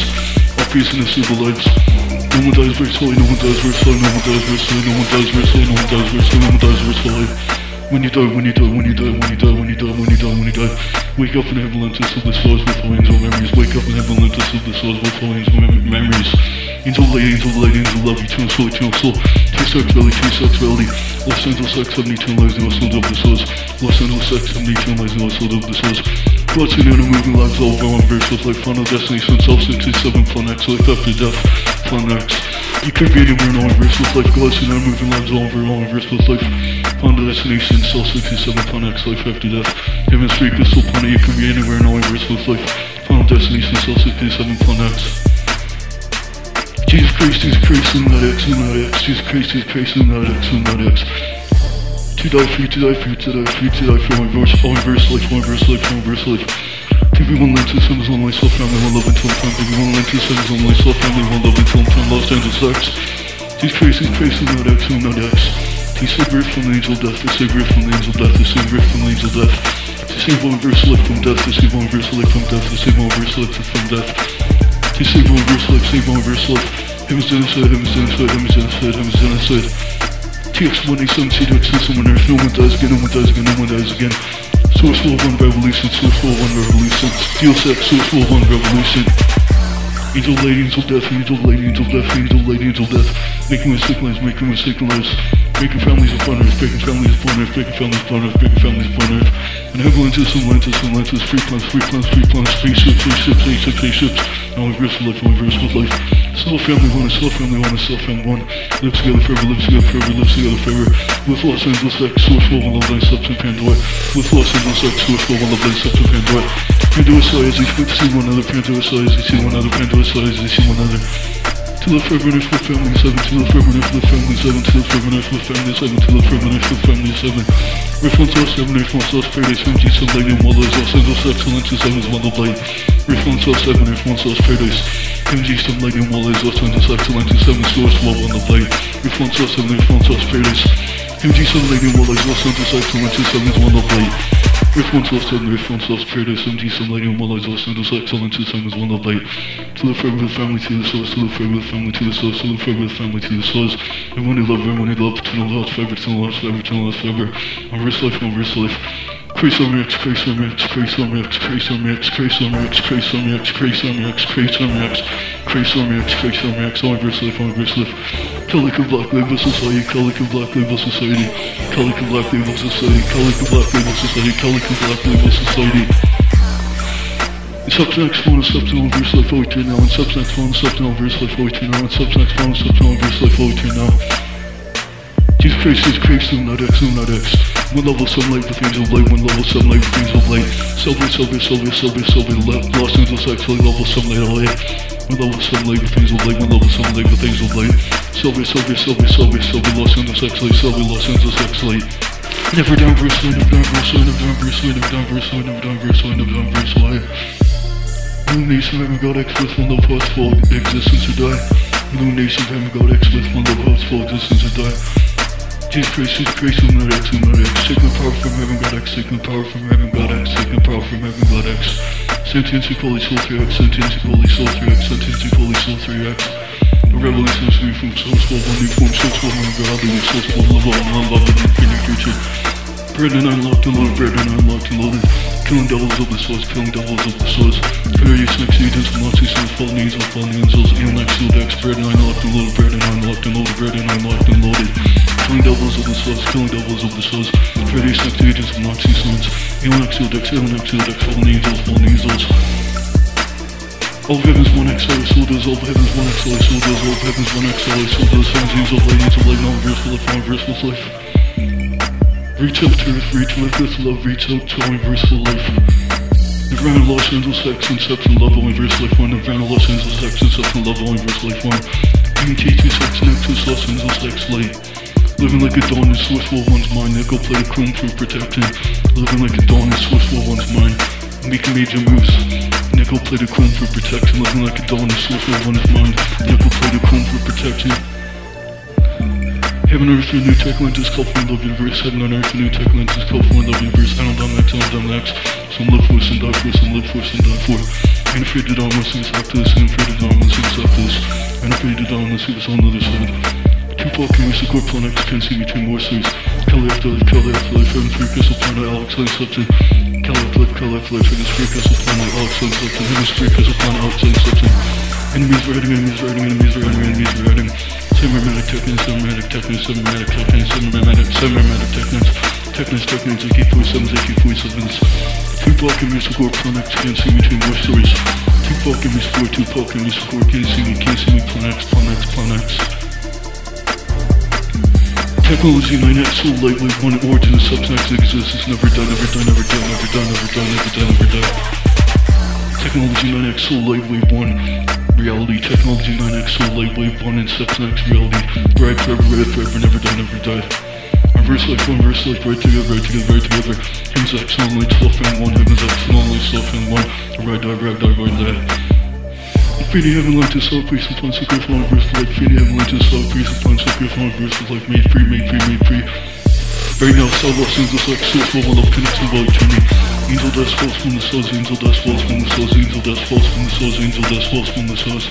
All priests in the civil lives. No one dies very slowly, no one dies very slowly, no one dies very slowly, no one dies very slowly, no one dies very slowly, no one dies very slowly. When you die, when you die, when you die, when you die, when you die, when you die, when you die, wake up in avalanches of the stars with millions of memories. Wake up in avalanches of the stars with millions of memories. Angel light, angel light, angel love, eternal soul, eternal soul. Two sexuality, two sexuality. Los Angeles X, 72 lives, the soul of the souls. Los Angeles X, 72 lives, the soul of the. What's in the moving lives all over one verse like final destination, self 67 plan X, life after death, plan X. You could be anywhere in all verse with life, in our moving lives all over one verse with life. Final destination, self 67 plan X, life after death. Heaven's free crystal planet, you can be anywhere in all verse with life. Final destination, self 67 plan X. Jesus Christ, Jesus Christ, and not X, and not X, Jesus Christ, Jesus Christ, and not X, and not X. To die for you, to die for you, to die for you, to die for my verse, my verse life, my verse life, my verse life. To be one lens, sons on myself, family, one love until time. To be one lens, sons on myself, family, one love until time. Los Angeles X. Jesus Christ, Jesus Christ, and not X, and not X. To To save Earth from the angel death, to save Earth from the angel death, to save Earth from the angel death. To save one verse life from death, to save one verse life from death, to save one verse life from death. To save one verse life, save one verse life. Heaven's genocide, heaven's genocide, heaven's genocide, heaven's genocide. TX187 CDX system on Earth, no one dies again, no one dies again, no one dies again. Source 1 Revolution, Source 1 Revolution, Steel Set, Source 1 Revolution. Angel lady, angel death, angel lady, angel death, angel lady, angel death. Making sick lives, making sick lives. Making families upon earth, making families upon earth, making families upon earth, making families upon earth. And Atlantis, Atlantis, Atlantis, free plants, free plants, free plants, spaceships, spaceships, spaceships, spaceships. Now reverse life, reverse with life. Slow family one, slow family one, slow family one. Live together forever, live together forever, live together forever. With Los Angeles X, source full one love line, substance Pandora. With Los Angeles X, source full one love line, substance Pandora. Pandora size, they see one another, Pandora size, they see one another, Pandora size, they see one another to the feminist for family seven, to the feminist for family seven, to the feminist for family seven, to the feminist for family seven. Response us seven, response us paradise, empty sunlight and wallers, us single steps, and into seven's mother light. Response us seven, response us paradise. MG sunlight and wallers, us single steps, and into seven source, love on the light. Response us seven, response us paradise. MG sunlight and wallers, us single steps, and into seven's mother light. Earth one source seven, earth one source paradise, MG sunlight and wall is Los Angeles excellence, seven is one of light. To live forever with family to the source, to live forever with family to the source, to live forever with family to the source. Everyone who love, everyone who love, eternal love, forever, eternal love, forever, eternal love, forever. On verse life, on verse life. Christ on X, Christ on X, Christ on X, Christ on X, Christ on X, Christ on X, Christ on X, Christ on X, Christ on X, Christ on X, on verse life, on verse life. Calico Black Label Society, Calico Black Label Society, Calico Black Label Society, Calico Black Label Society, Calico Black Label Society. Substance phone, substance verse life, forward to now, and substance phone, substance verse life, forward to now, and substance phone, substance verse life, forward to now. Jesus Christ, Jesus Christ, not X, not X. One level sunlight with angel light, one level sunlight with angel light. Silver, silver, silver, silver, silver, Los Angeles X, level sunlight, LA. One level sunlight with angel light, one level sunlight with angel light. Silver, silver, silver, silver, silver, Los Angeles X light, silver, Los Angeles X light. Never down verse never down verse never down verse never down verse never down verse never down verse line. Illumination of heaven, God X with one love, heart's full existence or die. Illumination of heaven, God X with one love, heart's full existence or die. Jesus Christ, Jesus Christ, Illuminate X, Illuminate X. Taking the power from heaven, God X, taking the power from heaven, God X, taking the power from heaven, God X. Sentience equally soul 3X, sentience equally soul 3X, sentience equally soul 3X. The revelation from source full, one new form, source full, one godliness, source full, love, all, non love, and infinite future. Bread and unlocked and loaded, bread and unlocked and loaded. Killing devils of the source, killing devils of the source. Various next agents, Nazi sons, fallen angels, fallen angels, alien X, sealed X, bread and unlocked and loaded, bread and unlocked and loaded, bread and unlocked and loaded. Killing devils of the source, killing devils of the source. Various next agents, Nazi sons, alien X, sealed X, alien X, sealed X, fallen angels, fallen angels. All heavens one X all soldiers, all heavens one X all soldiers, all heavens one X all soldiers, all of ladies of light, non-verse for life, non-verse for life. Reach out to earth, reach my fifth love, reach out to my verse for life. The ground of Los Angeles X, Inception, Love, Only Verse, Life 1. The ground of Los Angeles X, Inception, Love, Only Verse, Life 1. MK26, Nexus, Los Angeles X, Light. Living like a dawn in Swift War 1's mind, Nickel play a chrome through protecting. Living like a dawn in Swift War 1's mind, making major moves. Nickel plated chrome for protection, living like a dawn in Swiftful one's mind, nickel plated chrome for protection. Heaven and earth, a new tech lenses, call for love universe. Heaven and earth, a new tech lenses, call for love universe. I don't done X, I don't done X. Some live for, some die for, some live for, some die for. Ain't afraid to die unless it's after this, ain't afraid to die unless it's after this. Ain't afraid to die unless it's on the other side. Tupac and Mr. Corp on X can see between more series. Kelly afterlife, Kelly afterlife, heaven free crystal planet, Alex Lane Substance. Color flip, color flip, figures free, press upon my alt, sling, slipping, figures free, press upon alt, slip, slipping. Enemies writing, enemies writing, enemies writing, enemies writing. Cinematic techniques, cinematic techniques, cinematic techniques, cinematic, cinematic techniques, techniques, techniques, AK-47s, AK-47s. Two blocking me score products, can't see me two more stories. Two blocking me score, two blocking me score, can't see me, can't see me, planets, planets, planets. Technology 9X, so lightweight, one origin of substance exists, it's never done, never done, never done, never done, never done, never done, never done. Technology 9X, so lightweight, one reality. Technology 9X, so lightweight, one in substance reality. Bright forever, red forever, never die, never die. Reverse life, one verse life, right together, right together, right together. Heaven's X, non light, self and one, heaven's X, non light, self and one. Ride, die, ride, die, ride, die. Freely having life itself, free supply, so grateful on verse like Freely having life itself, free supply, so grateful on verse like made free, made free, made free. Right now, salvation is like source, love, love, connects, love, me into this force from the source, into this force from the source, into this force from the source, into this force from the source.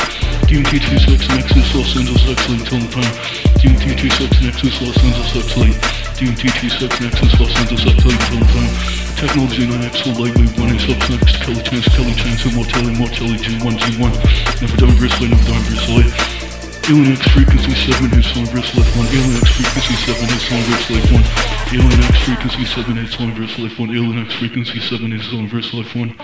DMT 26 Nexus Source Intersex Link Tone Prime. DMT 26 Nexus Source Intersex Link. DMT 26 Nexus Source Intersex Link Tone Prime. Technology 9X for lightweight running subsex, Kelly Chance, Kelly Chance, Immortality, Immortality, G1, G1. Never done bristly, never done bristly. Alien X frequency 7 hits on verse life 1. Alien X frequency 7 hits on verse life 1. Alien X frequency 7 hits on verse life 1. Alien X frequency 7 hits on verse life 1.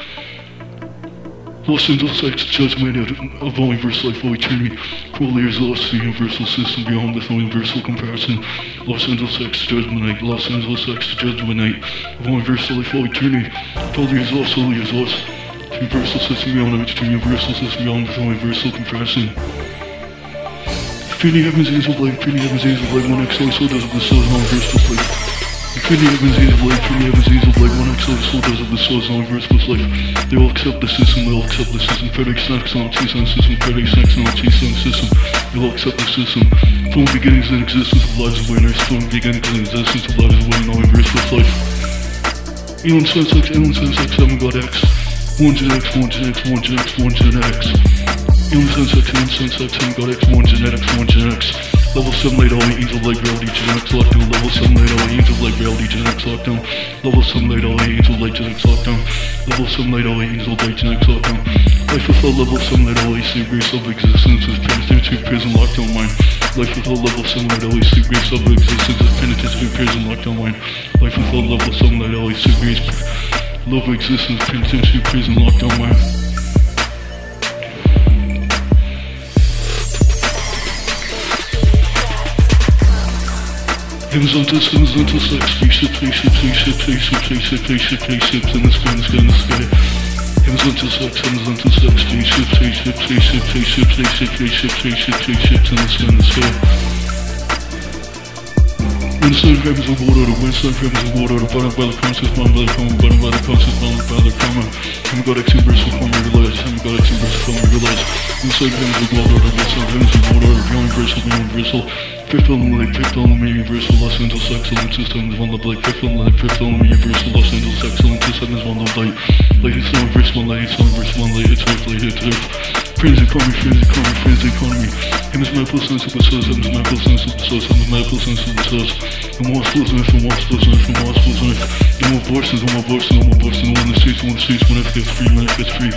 Los Angeles X judgment of, verse life for eternity. Cruel is lost the universal system beyond no universal comparison. Los Angeles X judgment night. Los Angeles X judgment night only verse life for eternity. Is lost, totally is lost. Universal system beyond to universal system beyond no universal comparison. Infinity heavens angel blade, infinity heavens angel blade, one XL soul does of the soul, non verse plus life. Infinity heavens angel blade, infinity heavens angel blade, one XL soul does the soul, non verse plus life. They all accept the system, they all accept the system. FedEx snacks on T-Sun system, FedEx snacks on T-Sun system. They all accept the system. From beginnings and existence of lives of winners, from beginnings and existence of lives of winners, non verse plus life. Elon Sense X, Elon Sense X, 7 God X. 1 Gen X, 1 Gen X, 1 Gen X, 1 Gen X. Humans insects, insects, got X1 genetics, 1 genetics. Level 7 later, all ease of like reality, genetics lockdown. Level 7 later, all ease of like reality, genetics lockdown. Level 7 later, all ease of like genetics lockdown. Level 7 later, all ease of like genetics lockdown. Life without level 7 later, all ease of grace of existence is penitence prison lockdown line. Life without level 7 later, all ease of grace of existence is penitence prison lockdown line. Life without level 7 later, all ease of grace. Love existence, penitence through prison lockdown line. Things on this, things on this, like spaceship, spaceship, spaceship, spaceship, spaceship, spaceship, spaceships in the sky, in the sky, in the sky. Things on this, like things on this, like spaceship, spaceship, spaceship, spaceship, spaceship, spaceship, spaceship, spaceships in the sky, in the sky. Inside grabs the water, the inside grabs the water, the bottom by the conscious mind by the coma, bottom by the conscious mind by the coma. Time got exuberance will form realize, time got exuberance will form realize. Inside grabs the water, the inside grabs the water, the young bristle, the young bristle. Fifth element, fifth element, universal, Los Angeles excellent system is one of light. Fifth element, fifth element, universal, Los Angeles excellent system is one of light. Light is one, verse one, light, it's one, verse one, light, it's earth, light, it's economy, friends economy, friends economy. Heaven's medical sense source, heaven's medical sense source, heaven's medical sense source. And more flows earth, more flows earth, more flows earth. More abortions, no more abortions, no more abortions, in the streets, no more in the gets free, when it gets free.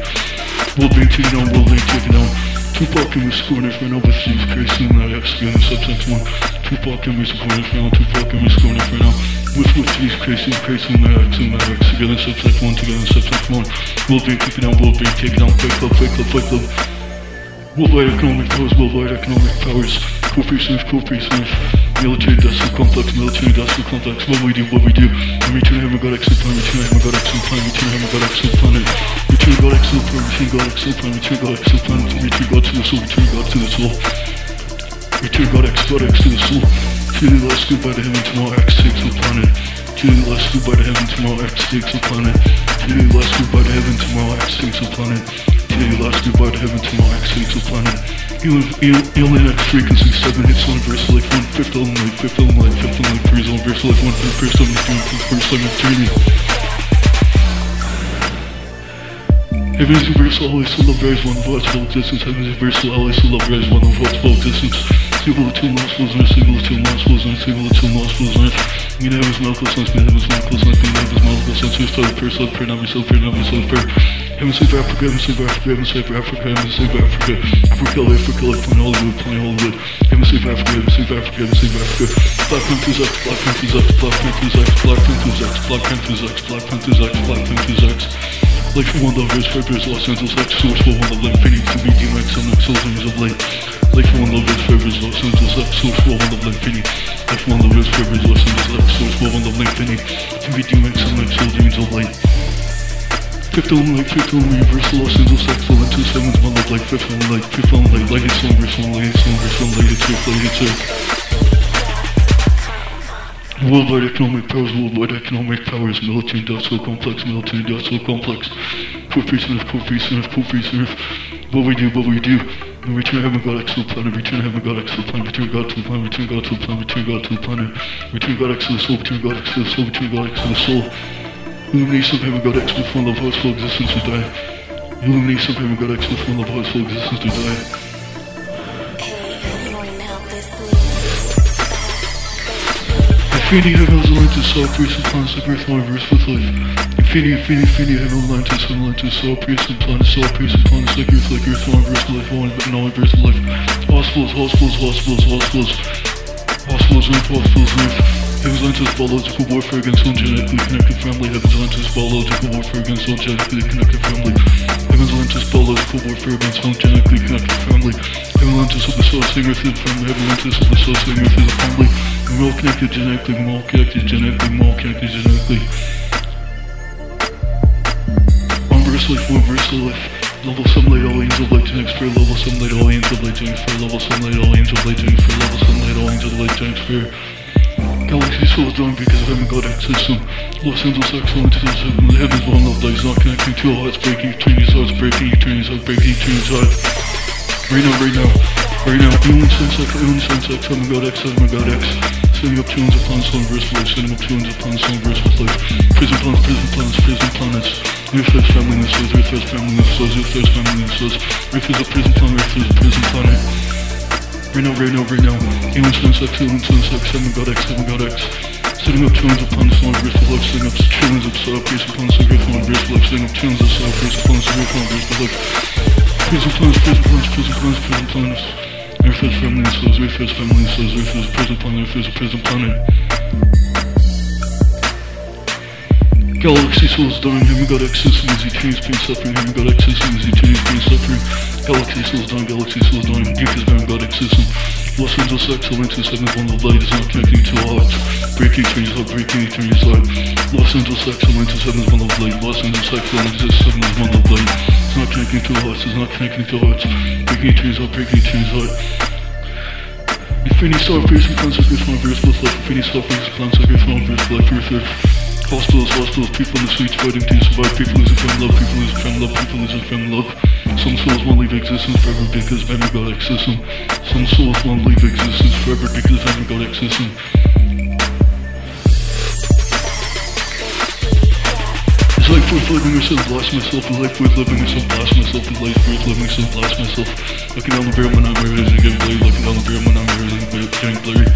World being taken down, world being taken down. Tupac and Miss Cornish ran over Steve Casey and I experienced subtext one. Tupac and Miss Cornish round, Tupac and Miss Cornish ran out. With with Steve Casey, Casey and I X and I X together in subtext one, together in subtext one. Will be keep it we'll be taking it down, fake love, fake love, fake love. Worldwide economic powers, worldwide economic powers. Coffee safe, coffee safe. Military that's complex, military that's complex. What we do, what we do. Every tune hammer got X excellent plan, every tune hammer got X excellent plan Every tune hammer got X plan Every tune got excellent plan, every tune got X plan Every tune got excellent plan, every tune got to the soul, We turn got to the soul. We turn got X, got X to the soul. Truly let's go by the heaven tomorrow, X takes the planet Truly let's go by the heaven tomorrow, X takes the planet Truly let's go by the heaven tomorrow, X takes the planet Truly let's go by the heaven tomorrow, X takes the planet Alien frequency, seven hits on verse life, one fifth on life, fifth on life, fifth on life, threes on verse life, one fifth verse seven, two fifth verse seven, three. Heaven's universal, always to love, rise one, multiple distance. Heaven's universal, always to love, rise one, multiple distance. Single two multiples, and single two multiples, and single two multiples, and mean heaven's multiple sense, mean heaven's multiple sense, mean heaven's multiple sense. We start with first love, prayer, not myself, prayer, not myself, prayer. Heaven save Africa, heaven save Africa, heaven save Africa, heaven save Africa. Africa, Africa, life, plain Hollywood, plain Hollywood. Heaven save Africa, heaven save Africa, heaven save Africa. Black Panthers X, Black Panthers X, Black Panthers X, Black Panthers X, Black Panthers X, Black Panthers X, Black Panthers X. Life for one love is Fibers, Los Angeles X, source for one love, infinity to be DMX on X, of light. Life for one love is Fibers, Los Angeles X, source for one love, infinity. Life for one love is Fibers, Los Angeles X, source for one love, infinity to be DMX on X, of light. Fifth element, like fifth element, universal, Los Angeles X, element, two sevens, one love, like fifth element, like fifth element, like light, it's one, verse one, light, it's one, verse one, light, it's earth, light, it's earth. Worldwide economic powers, worldwide economic powers, military industrial complex, military industrial complex, of corporation of What we do, what we do. And return heaven God X to the planet, return heaven God X to the planet, return God to the planet, return God to the planet, return God to the planet, return God X to the soul, return God X to the soul, return God X to the soul. Illumination heaven God X with one love, hearts full existence to die. Illumination heaven God X with one love, hearts full existence to die. Infinity heaven Atlantis, saw priest and planets like earth, one verse with life. Infinity, infinity, infinity heaven Atlantis, heaven Atlantis, saw priest and planets, saw priest and planets like earth, like earth, one verse life, one and all verse life. Hospitals, hospitals, hospitals, hospitals. Hospitals, earth, hospitals, Heaven's Atlantis, biological warfare against all genetically connected family. Heaven's Atlantis, biological warfare against all genetically connected family. Heaven's Atlantis, biological warfare against all genetically connected family. Heaven Atlantis of the soul, sing earth is a family. Heaven Atlantis of the soul, sing earth is a family. We're all connected genetically, we're all connected genetically, we're all connected genetically. One verse life, one life. Level 7 light all angel light to next. Level 7 light all angel light to next. Level 7 light all angel light to next. Level 7 light all angel light to next sphere. Galaxy souls dying because of heaven God X system. Los Angeles excellent to the heavens one love lies not connecting to all hearts breaking, eternity's hearts breaking, eternity's hearts breaking, eternity's heart. Right now, right now, right now, Ewan Sense X, Ewan Sense X, heaven God X, heaven God X. Setting up tunes upon sun verse life, setting up tunes upon sun verse with life. Prison planets, prison planets, prison planets. Earth has family and souls, Earth has family and souls, Earth has family and souls. Earth is a prison planet, Earth is a prison planet. Right now, right now, right now. Ewan Sense X, Ewan Sense X, heaven God X. Setting up tunes upon sun verse with life, setting up tunes of soul, prison planets, Earth on verse life, setting up tunes of soul, prison planets, Earth on verse with life. Prison planets, prison planets, prison planets, prison. Earth has family and souls, has family and souls, Earth is a prison planet, Earth is a prison planet. Galaxy souls dying, heaven God access and easy change, pain suffering, heaven God access and easy change, pain suffering. Galaxy souls dying, galaxy souls dying, deep is heaven God access and Los Angeles excellence is heaven's one of light is not connecting to hearts. Breaking changes heart, breaking eternity's heart. Los Angeles excellence is heaven's one of light. Los Angeles excellence is heaven's one of light. It's not connecting to hearts, it's not connecting to hearts. Breaking eternity's heart, breaking eternity's heart. Infinity star piercing plans like earth, one verse with life. Infinity star piercing plans like earth, one verse life, earth, earth. Hospitals, hospitals, people in the streets fighting to survive. People losing family love, people losing family love, people losing family love. Some souls won't leave existence forever because God exists them. Some souls won't leave existence forever because exists them. Is life worth living so blast myself? Is life worth living so blast myself? Is life worth living so blast myself? Looking down the barrel when I'm ready to get blurry. Looking down the barrel when I'm ready to get blurry.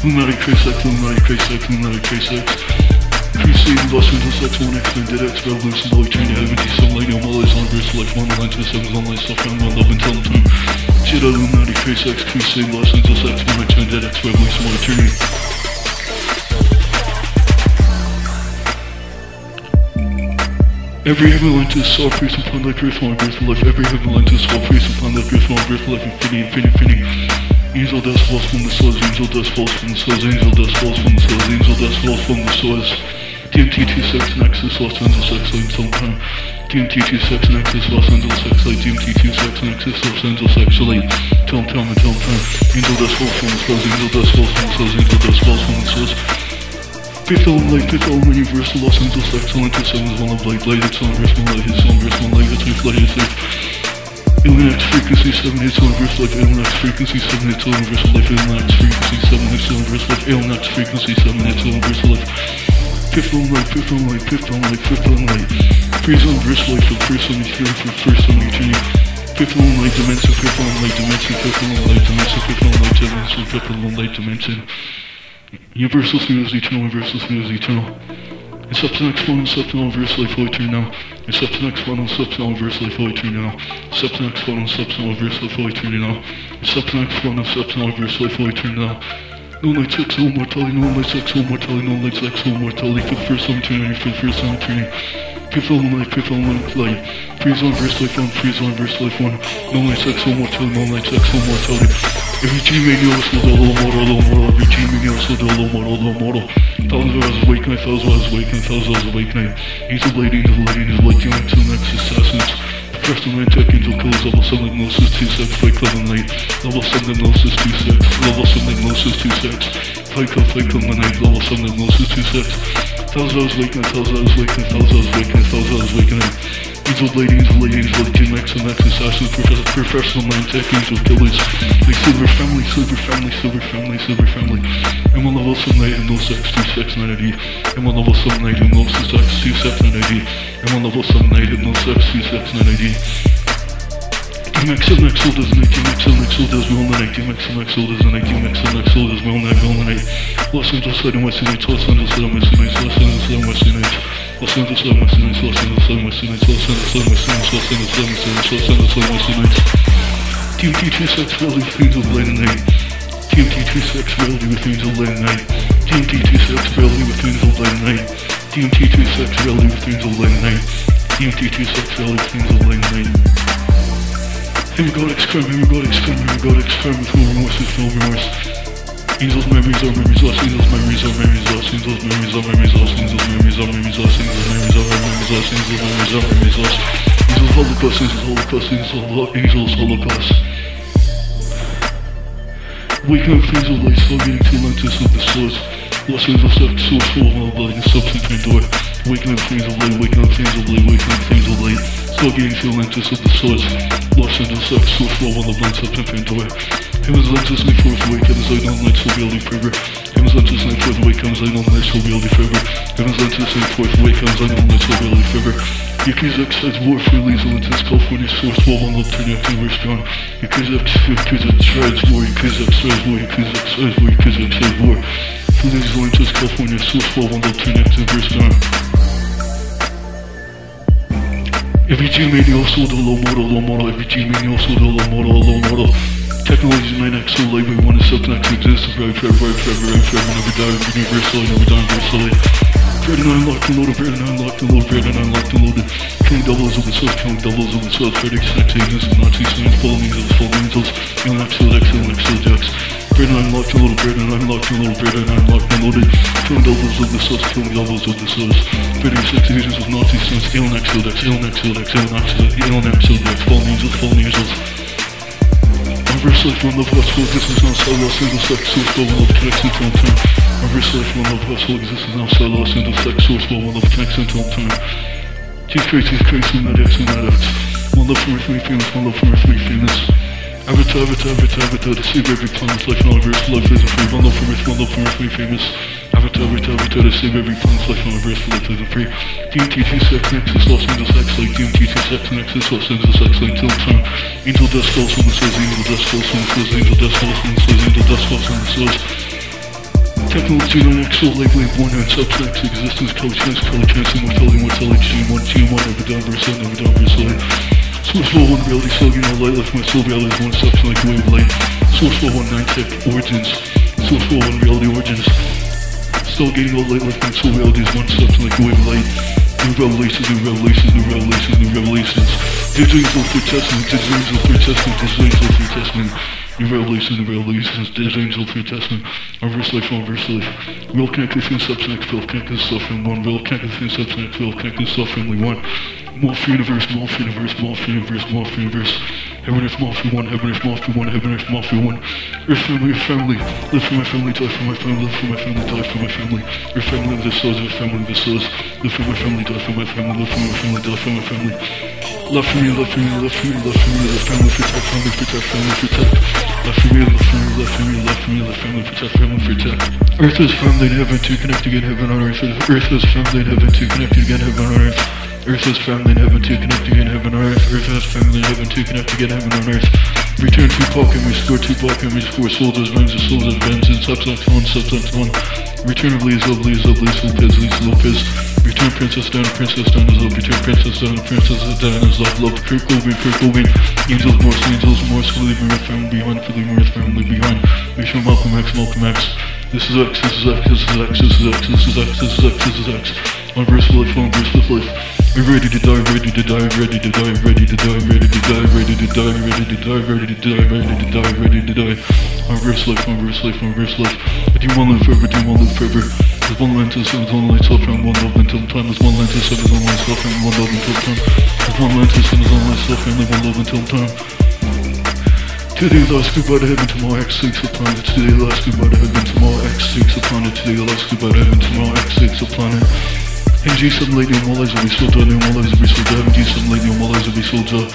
Illuminati Trace X, Illuminati Trace X, Illuminati Trace Speeding bus is a sex one X Men did X revolution Like Junior Heaven D Sunlight My life's on verse life One line to sevens on life Stuff found my love and tell them Shit Illuminati Trace X Crusade Lessons of Sex One X Men did X revolution Like Junior Every heaven lent to soul, free some fun like earth, one birth life. Every heaven lent to soul, free some fun like earth, one birth life. Infinity, infinity, infinity. Angel dust falls from the souls, angel dust falls from the souls, angel dust falls from the souls, angel dust falls from the souls. DMT26 Nexus Los Angeles X-Late sometime. DMT26 Nexus Los Angeles X-Late. DMT26 Nexus Los Angeles X-Late. Tell him, tell him, tell him, tell him. Angel Dust Falls from the Stars. Angel Dust Falls from the Stars. Angel Dust Falls from the Stars. Fifth element light, fifth element universe, Los Angeles excellent, it's seven one of light, light, it's on verse one light, it's on verse one light, it's life, light, it's life. Alien X frequency seven hits on verse life, alien X frequency seven hits on verse life, alien X frequency seven hits on verse life, alien X frequency seven hits on verse life. Fifth element light, fifth element light, fifth element light, fifth element light. Freeze on verse life for first time eternity, for first time eternity. Fifth element light dimension, fifth element light dimension, fifth element light dimension, fifth element light dimension, fifth element light dimension. Universal smooth is eternal, universal smooth is eternal. It's up to next one, it's up to the universe life all eternal. It's up to next one, it's up to the universe life all eternal now. It's up to next one, it's up to the universe life all eternal. It's up to next one, it's up to the universe life all eternal now. No light sex, no mortality, no light sex, no mortality, no light sex, no mortality for the first time eternity, for the first time eternity. Fifth element light, fifth element light. Freeze on verse life one, freeze on verse life one. No light sex, no mortality, no light sex, no mortality. Every team made you also little more, a little more. Every team made you also little more, a little more. Thousands of hours awakening, thousands of hours awakening, thousands of hours awakening. Angel blade, angel blade, angel blade, joining to the next assassins. First Atlantic angel kills level 7 hypnosis 2 sex, fight club and night. Level 7 hypnosis 2 sex, level 7 hypnosis 2 sex. Fight club, fight club and night, level 7 hypnosis 2 those weakness, those weakness, those weakness, those weakness. These old ladies, ladies like Gen X and X assassins, prof- professional mind tech angel killers. Like silver family, silver family, silver family, silver family. I'm level some night and no sex, two sex ninety. I'm on level some night and no sex, two sex ninety. I'm on level some night and no sex, two sex ninety. Maxil, Maxil, does an AQ, Maxil, Maxil, does me all night, AQ, Maxil, Maxil, does an AQ, Maxil, Maxil, does me all night, all night. Los Angeles, Latin, West Nights, Los Angeles, Latin, West Nights, Los Angeles, Latin, West Nights. Los Angeles, Latin, West Nights, Los Angeles, Latin, West Nights, Los Angeles, Latin, West Nights, Los Angeles, Latin, West Nights, Los Angeles, Latin, West Nights. TMT T6, Valley with Angel Light and Night. TMT T6, Valley with Angel Light and Night. TMT T6, Valley with Angel Light and Night. DMT26 Valley with Angel Light and Night. DMT26 Valley with Angel Light and Night. Hemigodic crime, hemigodic crime, hemigodic crime with no remorse, with no remorse. Angels memories are memories lost, angels memories are memories lost, angels memories are memories lost, angels memories are memories lost, angels memories are memories lost, angels memories are memories lost. Angels holocaust, angels holocaust, angels holo- angels holocaust. Waking up things of light, still getting to lenses of the source. Los Angeles sex, source full of light and substance door. Waking up things of light, waking up things of light, waking up things of light. Soviet influences of the source, lost in the sex, source level of lens of pimping door. Heaven's lenses make for the wake, heaven's don't like will be only forever. Heaven's lenses make for the wake, heaven's don't like will be only forever. Heaven's lenses make for the wake, heaven's light on lights will be only forever. Yakuza X has war free laser lenses, California source, wall on alternate universe beyond. Yakuza X, Yakuza X, Rise War, Yakuza X, Rise War, Yakuza X, Rise War, Yakuza X, Rise War. Free laser lenses, California source, wall on alternate universe beyond. Every G mania also the low model, low model. Every G mania also the low model, low model. Technology 9x so late, we want to subnext exist. Forever, forever, forever, forever, forever, never die, universally, never die, universally. Bread and unlocked and loaded, bread and unlocked and loaded, bread and unlocked and loaded. Killing doubles the source, killing doubles the source. Frederick sex agents, Nazi science, fallen angels, fallen angels. Alien Axel, Axel, Axel, Jax bit and unlocked a little bit and unlocked a little bit and unlocked melody. Filmed elbows of the sauce, filmed elbows of the sauce. Video sex visions of Nazi sense, ill next to that, ill next to that, ill next to that, ill next to that, fall angels, fall angels. Every life on the vessel exists outside lost into sex source, but one of text and time time. Every life on the vessel exists outside lost into sex source, but one of text and time time. Two traits, two traits, and that X and that X. One love for me, three famous, one love for me, three famous. Avatar, Avatar, Avatar, time, every time, every time, the same every clown's life, not every life isn't free, one love for rich, one love for rich, way famous. Avatar, Avatar, Avatar, time, every time, the same every clown's life, not every life isn't free. DMT2 sex nexus, lost Angeles X like DMT2 sex nexus, Los Angeles X like till time. Angel death falls when the says, angel death falls when the says, angel death falls when the says, angel death falls when the says. Technology, the next soul, label, born out, subsex, existence, color chance, color chance, immortality, mortality, G1, G1, never done, verse, never done, verse, Source 401 Valley Slugging All Light Life My Soul Valley is one substance like wave of light Source 401 Nine Tech Origins Source 401 Reality Origins Still Stargating All Light Life My Soul Reality is one substance like wave light New revelations, new revelations, new revelations, new revelations Dear dreams of free testament, dear angel of free testament, dear angel of free testament New revelations, new revelations, dead angel, free testament, reverse life, reverse life. Real connected things, substance, feel connected suffering one. Real connected things, substance, feel connected suffering one. Morph universe, morph universe, morph universe, morph universe. Heaven Earth Mafia 1, Heaven Earth Mafia 1, Heaven Earth Mafia 1. Earth family, Earth family. Live for my family, die for my family, live for my family, die for my family. Earth family of the souls, Earth family of the souls. Live for my family, die for my family, live for my family, die for my family. Love for me, love for me, love for me, love for me, love family, protect family, protect family, protect. Love for me, love for me, love for me, love for me, love family, protect family, protect. Earth is family in heaven to connect again, heaven on earth. Earth is family in heaven to connect again, heaven on earth. Earth is family in heaven to connect again, heaven on earth. Earth has family in heaven to connect again, heaven on earth. Return Tupac and restore Tupac and restore soldiers, vengeance, soldiers, vengeance, substance one, substance one. Return of Lisa, Lisa, Lisa Lopes, Lisa Lopes. Return Princess Diana, Princess Diana's love. Return Princess Diana, Princess Diana's love. Love Kurt Cobain, Kurt Cobain. Angels, Morse, Angels, Morse. Leaving Earth family behind, for leaving Earth family behind. Sure Malcolm X, Malcolm X. This is X, this is X, this is X, this is X, this is X, this is X, this is X. On verse life, on verse life. Ready to die, ready to die, ready to die, ready to die, ready to die, ready to die, ready to die, ready to die, ready to die, ready to die. On verse life, on verse life, on verse life. I do one live forever, do one live forever. There's one line to seven, one line to from one love until time. There's one line to seven, one line to from one love until time. There's one line to seven, one line to family, one love until time. Today last goodbye to heaven, tomorrow X takes a planet. Today last goodbye to heaven, tomorrow X takes a planet. Today last goodbye to heaven, tomorrow X takes a planet. And G7 lady on all eyes will be sold out, and all eyes will be sold out, and G7 lady on all eyes will be sold out.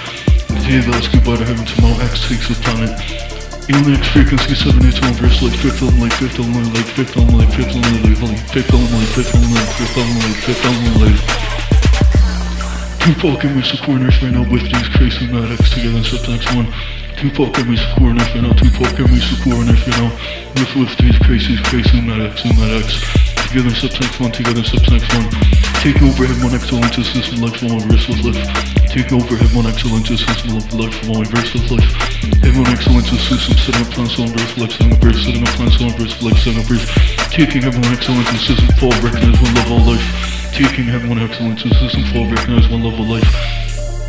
Today thus goodbye to heaven, tomorrow X takes the planet. Alien frequency 781 verse light, fifth light, fifth light, fifth light, fifth light, fifth light, fifth light, fifth element light, fifth element light. Tupac and Mr. Corners with these crazy mad X together in subtext one. Tupac and Mr. Corners right now, Tupac and Mr. Corners with with these crazy, crazy mad X and mad together subtext, one, together subtext, one. Take overhead one exhale into system left, following verse left, left. Take overhead one exhale into system life, left, following verse left, left. Head one exhale into system, setting up plans on verse left, setting up verse, setting up plans on verse left, setting up verse. Taking head one exhale into system, fall, recognize one love all life. Taking head one exhale into system, fall, recognize one love all life.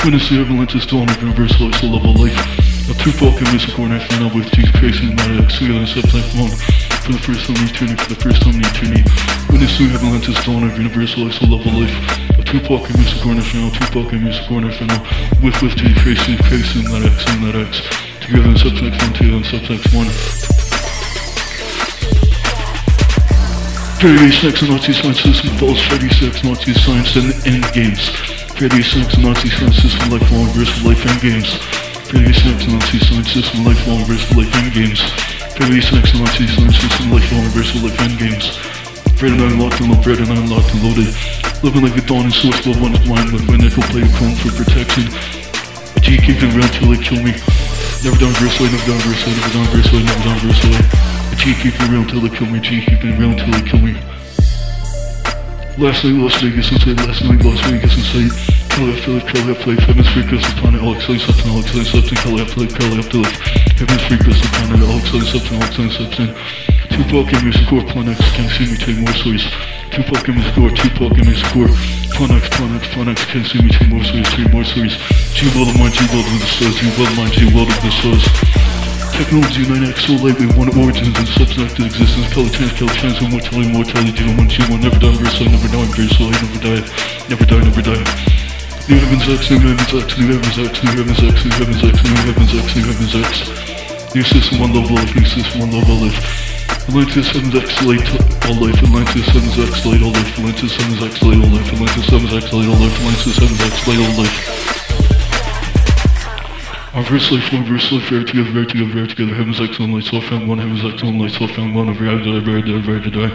Witness the avalanche is dawn of universe, life's the love of life. A true fucking missing coordinate final with teeth, pacing, my exhale, and steps subtext, one. For the first time in eternity, for the first time in eternity. Witness the avalanche dawn of universe life, so love all life. A two fucking music corner final, two fucking music corner final. With with these crazy, crazy maddox and maddox. Together in subtype one, together in subtype one. Freddy Sex and Nazi Science System falls Freddy Sex Nazi Science and End Games. Freddy Sex and Nazi Science System Lifelong versus Life End Games. Freddy Sex and Nazi Science System Lifelong versus Life End Games. Freddy Sex and Nazi Science System Lifelong versus Life End Games. And I locked and loaded, Fred and I locked and loaded. Living like a dawn and source love one is mine with my nickel plate chrome for protection. A G keeping around till they kill me. Never done verse never done verse never done verse never done verse A G keeping around till they kill me, G keeping around till they kill me. Last night Las Vegas inside, last night Las Vegas inside. Kelly Philip, Kelly Play, Heaven's Free Crystal Planet, Alex Lane Substance, Alex Lane Substance, Kelly Play, Kelly Philip, Heaven's Free Crystal Planet, Alex Lane Substance, Alex Lane Substance. Tupac and Music Core, Planex, can't see me take more stories. Tupac and Music Core, Tupac and Music Core, Planex, Planex, Planex, can't see me take more stories, take more stories. G-World of mine, G-World of the stars, G-World of mine, G-World of the stars. Technology 9x, so lightweight, one origins and substantive existence, color trans, color trans, immortality, mortality, genome, one, G1, never die, verse, I never die, verse, I never die, never die, never die. New heavens X, new heavens X, new heavens X, new heavens X, new heavens X, new heavens X, new heavens X. New system, one love life, new system, one love all life. Atlantis 7's X light all life, Atlantis 7's X light all life, Atlantis 7's X light all life, Atlantis 7's X light all life, Atlantis 7's X light all life. Our verse life, one verse life, rare together, rare together, rare together, heaven's excellent light, soul found one, heaven's excellent light, soul found one, every eye to die, rare to die, rare to die.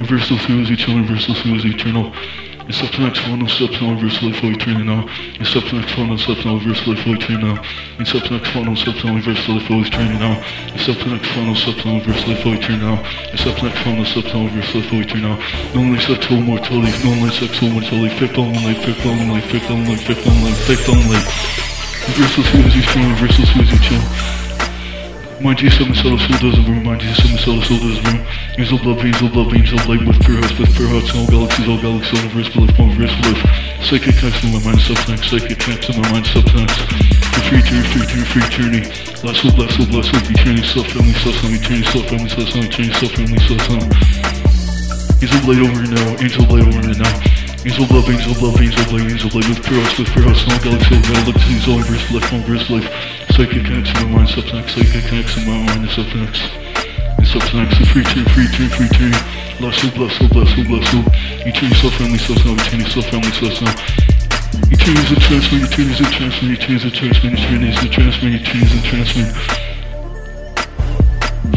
Universal through is eternal, universal through is eternal. And step to the next one, and step to the verse life, life, train now. And step to the next one, and step to the verse life, life, train now. And step to the next one, and step to the verse life, life, train now. And step to the next one, and step to the verse life, life, train now. And step to the next one, and step to the verse life, life, train now. Non life sexual mortality, non life sexual mortality, fifth on life, fifth on life, fifth on life, fifth on life, fifth on life. Versus who is you strong, versus who is you chill. My G so my solo soul doesn't room, my G so my solo soul doesn't room. There's love veins, love love veins, love light with pure hearts, with pure hearts, all galaxies, all galaxies, all universe, belief, all verse, belief. Psychic attacks in my mind, sometimes. psychic attacks in my mind, sometimes. The free tier, free tier, free journey. Last hope, last hope, last hope, eternity, self-family, self-family, eternity, self-family, self-family, eternity, self-family, self-family. Angel blade over now, angel blade over now. Angel love, angel love, angel love, angel love, with pure hearts, with pure hearts, and all galaxies, all galaxies, all universe, life, all verse, life psychic acts, my mind subsnacks, psychic acts, my mind is subsnacks. And subsnacks, and free turn, free turn, free turn. Bless you, bless you, bless you, bless you. You turn yourself family source now, you turn yourself family source now. You turn a transman, you turn a transman, you turn a transman, you turn a transman, you turn a transman.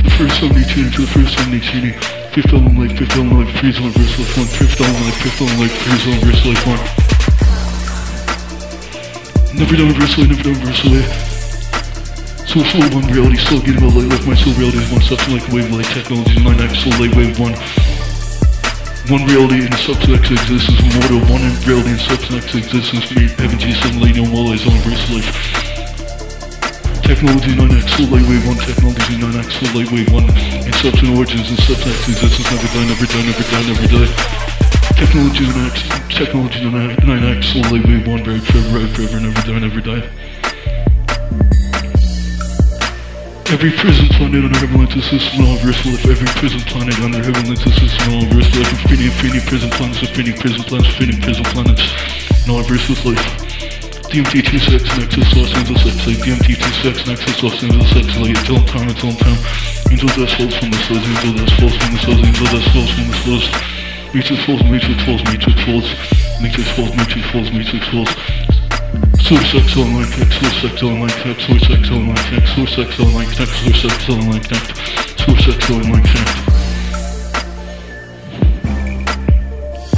The first time they tune, the first time they tune, fifth element like, fifth element like, freeze on verse life one, fifth element like, fifth element like, freeze on verse life one. Never done verse life, never done verse life. Soul soul one reality, soul getting all light life, my soul reality is one substance like wave light technology, nine X soul light wave one. One reality in substance existence, immortal, one in reality in substance existence, made heaven G7 light no more is on verse life. Technology 9x, soul light wave 1, technology 9x, soul light wave 1, in substance origins and substance existence, never die, never die, never die, never die. Technology 9x, technology 9x, soul light wave 1, very forever, very forever, never die, never die. Every prison planet on the heavenly system, all verse life, every prison planet on the heavenly system, all verse life, infinity, infinity prison planets, infinity prison planets, infinity prison planets, and all verse life. DMT26 Nexus Los Angeles X-Late DMT26 Nexus Los Angeles X-Late It's on time, on time. Angel dust falls from the souls Angel dust falls from the souls Angel dust falls from the souls Matrix falls, Matrix falls, Matrix falls. Matrix falls, Matrix falls, Matrix falls X online connect, X online connect, X online connect, X online connect, X online connect, X online connect.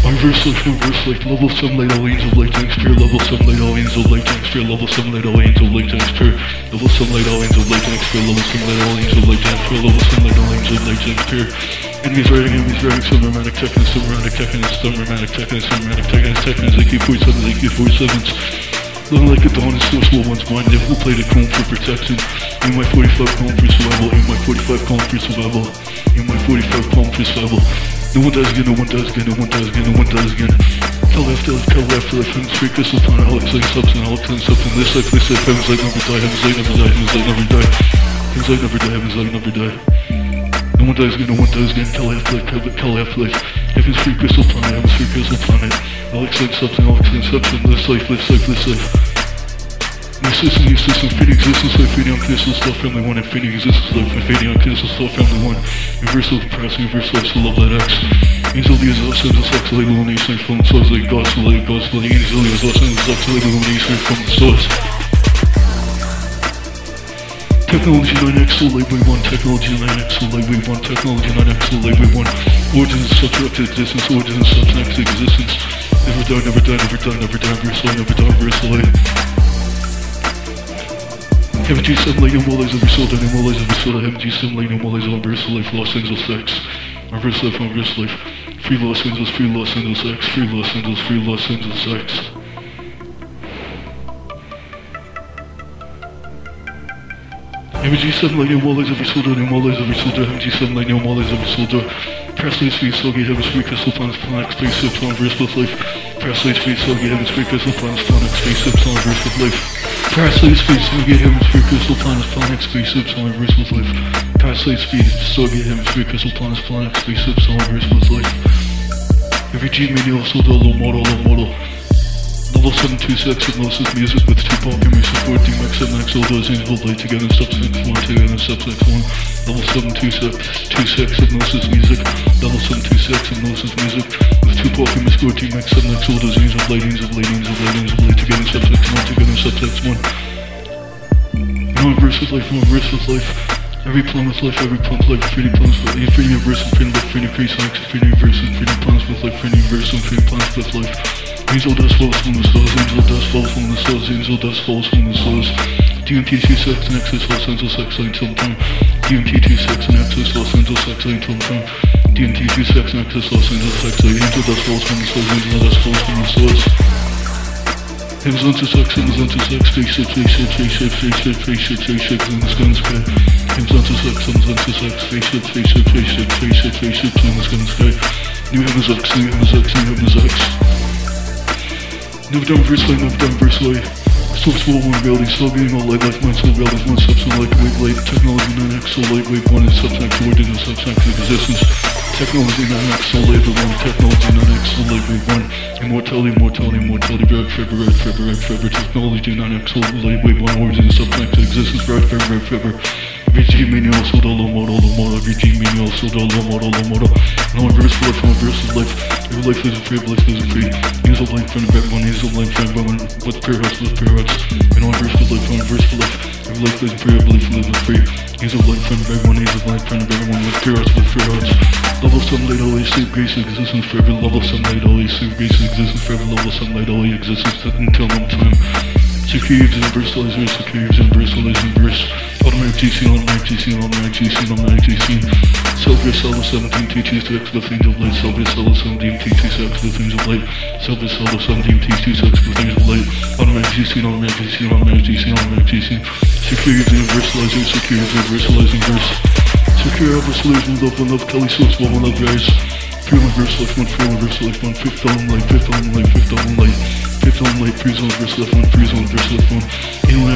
Reverse life, reverse life, level 7 light all angel light tanks pure, level 7 light all angel light tanks pure, level 7 light all angel light tanks pure, level 7 light all angel light tanks pure, level 7 light all angel light tanks pure, level 7 light all angel light tanks pure. Enemies riding, enemies some romantic technics, some romantic technics, some romantic technics, technics, AK-47s, AK-47s. Looking like a dawn and still one's mind. They will play the chrome for protection. In my 45 calm for survival. In my 45 calm for survival. In my 45 calm for survival. No one does again, no one does again, no one does again, no one does again. Tell left, left, tell left, left, and streak this upon Alex like substance, Alex and substance. This like, this like, heaven's like never die, heaven's like never die, heaven's like never die. Heaven's like never die, heaven's like never die. No one dies again, no one dies again. Afterlife, tell, tell afterlife. Heaven's free crystal planet, heaven's free crystal planet. Alex like substance, Alex and substance. This life, this life, this life. New system, new system, fading existence, life, fading unconditional self, family one, and fading existence, life, and fading unconditional self, family one. Universal press, universal life, so love that X. Angel us, and the sex, like illumination, from the source, like God's, like God's, like angel us, and the sex, like illumination, from the source. Technology 9X, so like we want, technology 9X, so like we want, technology 9X, so like we want. Origins subject to existence, origins subject to existence. Never die, never die, never die, never die, verse light, never die, verse light. Heaven G7 light, no more lies every soul, no more lies every soul, Heaven G7 light, no more lies on verse life, Los Angeles X. On verse life, on verse life. Free Los Angeles, free Los Angeles X, free Los Angeles, free Los Angeles X. MG7 light, no more lies every soldier, more lies every soldier, MG7 light, no more every soldier. Presley's feet, Soulgate, Heaven's free crystal planets, planet, spaceships on verse with life. Presley's feet, Soulgate, Heaven's free crystal planets, planet, spaceships on verse with life. Presley's feet, Soulgate, Heaven's free crystal planets, planet, spaceships on verse with life. Presley's feet, Soulgate, Heaven's free crystal planets, planet, spaceships on verse with life. Every G media also the low model, low model. Level 726 hypnosis music with Tupac and we support DMX and all those angel light together substance 1 together substance 1 Level 726 26 hypnosis music Level 726 hypnosis music with Tupac and we support DMX and all those angel light angel light angel light angel light together substance 1 together substance 1 No verse with life, no verse with life Every plum with life, every plum with life, freedom plums with life, freedom universal, freedom life, freedom increase, freedom universal, freedom plums with life, freedom universal, freedom plums with life. Angel dust falls from the stars, angel dust falls from the stars, angel dust falls from the stars. DMT 26 Nexus Los Angeles X line till time. DMT 26 Nexus Los Angeles X line till time. DMT 26 Nexus Los Angeles X line. Angel dust falls from the stars, angel dust falls from the stars. Amazon to sex, Amazon to sex, spaceship, spaceship, spaceship, spaceship, spaceship, spaceship, in the sky, in the sky. Amazon to sex, Amazon to sex, spaceship, spaceship, spaceship, spaceship, in the sky, in the sky. New Heavens X, New Heavens X, New Heavens X. Never done verse light, never done verse light. Soul soul one reality, soul being all light, life, mind, soul reality, one substance, light, wave, light, technology, 9x, soul light, wave, one is substance, origin, and substance, existence. Technology, 9x, soul light, one, technology, 9x, soul light, wave, one. Immortality, mortality, mortality, red, forever, red, forever, red, forever, technology, 9x, soul light, wave, one, origin, substance, existence, red, forever, red, forever. VG meaning also oh, the low model, low model, VG meaning also oh, the low model, low model. No verse life, no verse of life. Every life is free, every life is free. He's a blank friend of everyone, he's a blank friend of everyone. With house, with house. And one verse for life, one verse for life. Every life is free, every life is free. He's a blank friend of everyone, he's a blank friend of everyone. With house, with house. Level sunlight, always save grace existence forever. Level sunlight, always save grace existence forever. Level sunlight, always existence until no time. Secure universalize verse, secure universalize verse. Automatic GC, automatic GC, automatic GC, automatic GC. Self-verse, level 17, T2 sex, the things of light. Self-verse, level 17, T2 sex, the things of light. Self-verse, level 17, T2 sex, the things of light. Automatic GC, automatic GC, automatic GC, automatic GC. Secure universalizer, secure universalizing verse. Secure universalizing love, one love, Kelly source, one love, verse. Pure reverse life, one life, one fifth element light, fifth element light, fifth element light. Fifth element light, free zone, verse left one, free zone, verse left one.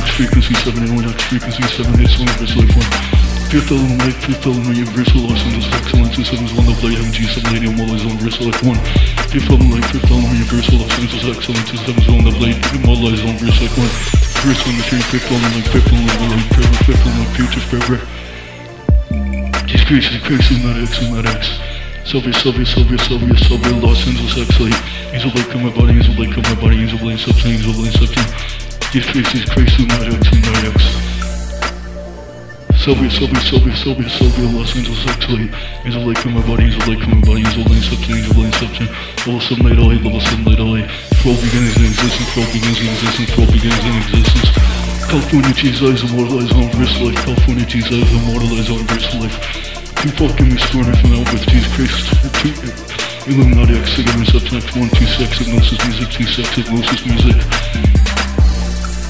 X frequency seven, inland X frequency seven, hit zone, verse life one. Fifth element light, fifth element universal, Los Angeles excellence, two sevens, one love light, MG, seven, lady, one zone, verse life one. Fifth element light, fifth element universal, Los Angeles excellence, two sevens, one love light, one light zone, verse life one. First one, material, fifth element fifth element forever, fifth element future, forever. Just crazy, crazy, not X, not X. Sylvia, Sylvia, Sylvia, Sylvia, Sylvia, Los Angeles light. Angel light come my body, angel light come my body, angel light substance, angel light substance. These faces crazy, not X and not X. Sylvia, Sylvia, Sylvia, Sylvia, Sylvia, Los Angeles X-Light. Angel light from my body, angel light from my body, angel light inception, angel light inception. Level 7 light LA, level 7 light LA. Troll begins in existence, troll begins in existence, troll begins in existence. California cheese eyes immortalized on verse life, California cheese eyes immortalized on verse life. Two fucking scorner from with Jesus Christ. Illuminati X, Sigma, Inception X, 1, 2, 6, Hypnosis Music, 2, 6, Hypnosis Music.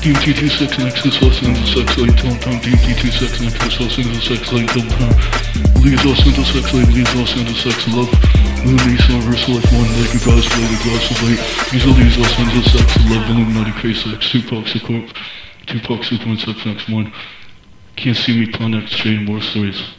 DMT 26 Nexus Los Angeles Sex Light. Tone Time DMT 26 Nexus Los Angeles Sex Light. Tone Time Leaves Los Angeles Sex Light Leaves Los Angeles Sex Love. Illumination Universal Life 1 Like a God's Light a God's Light. Usually leaves Los Angeles Sex Love. Illuminati Crazy Sex Tupac Support Tupac Super Sex Next 1 Can't see me Planet X More Stories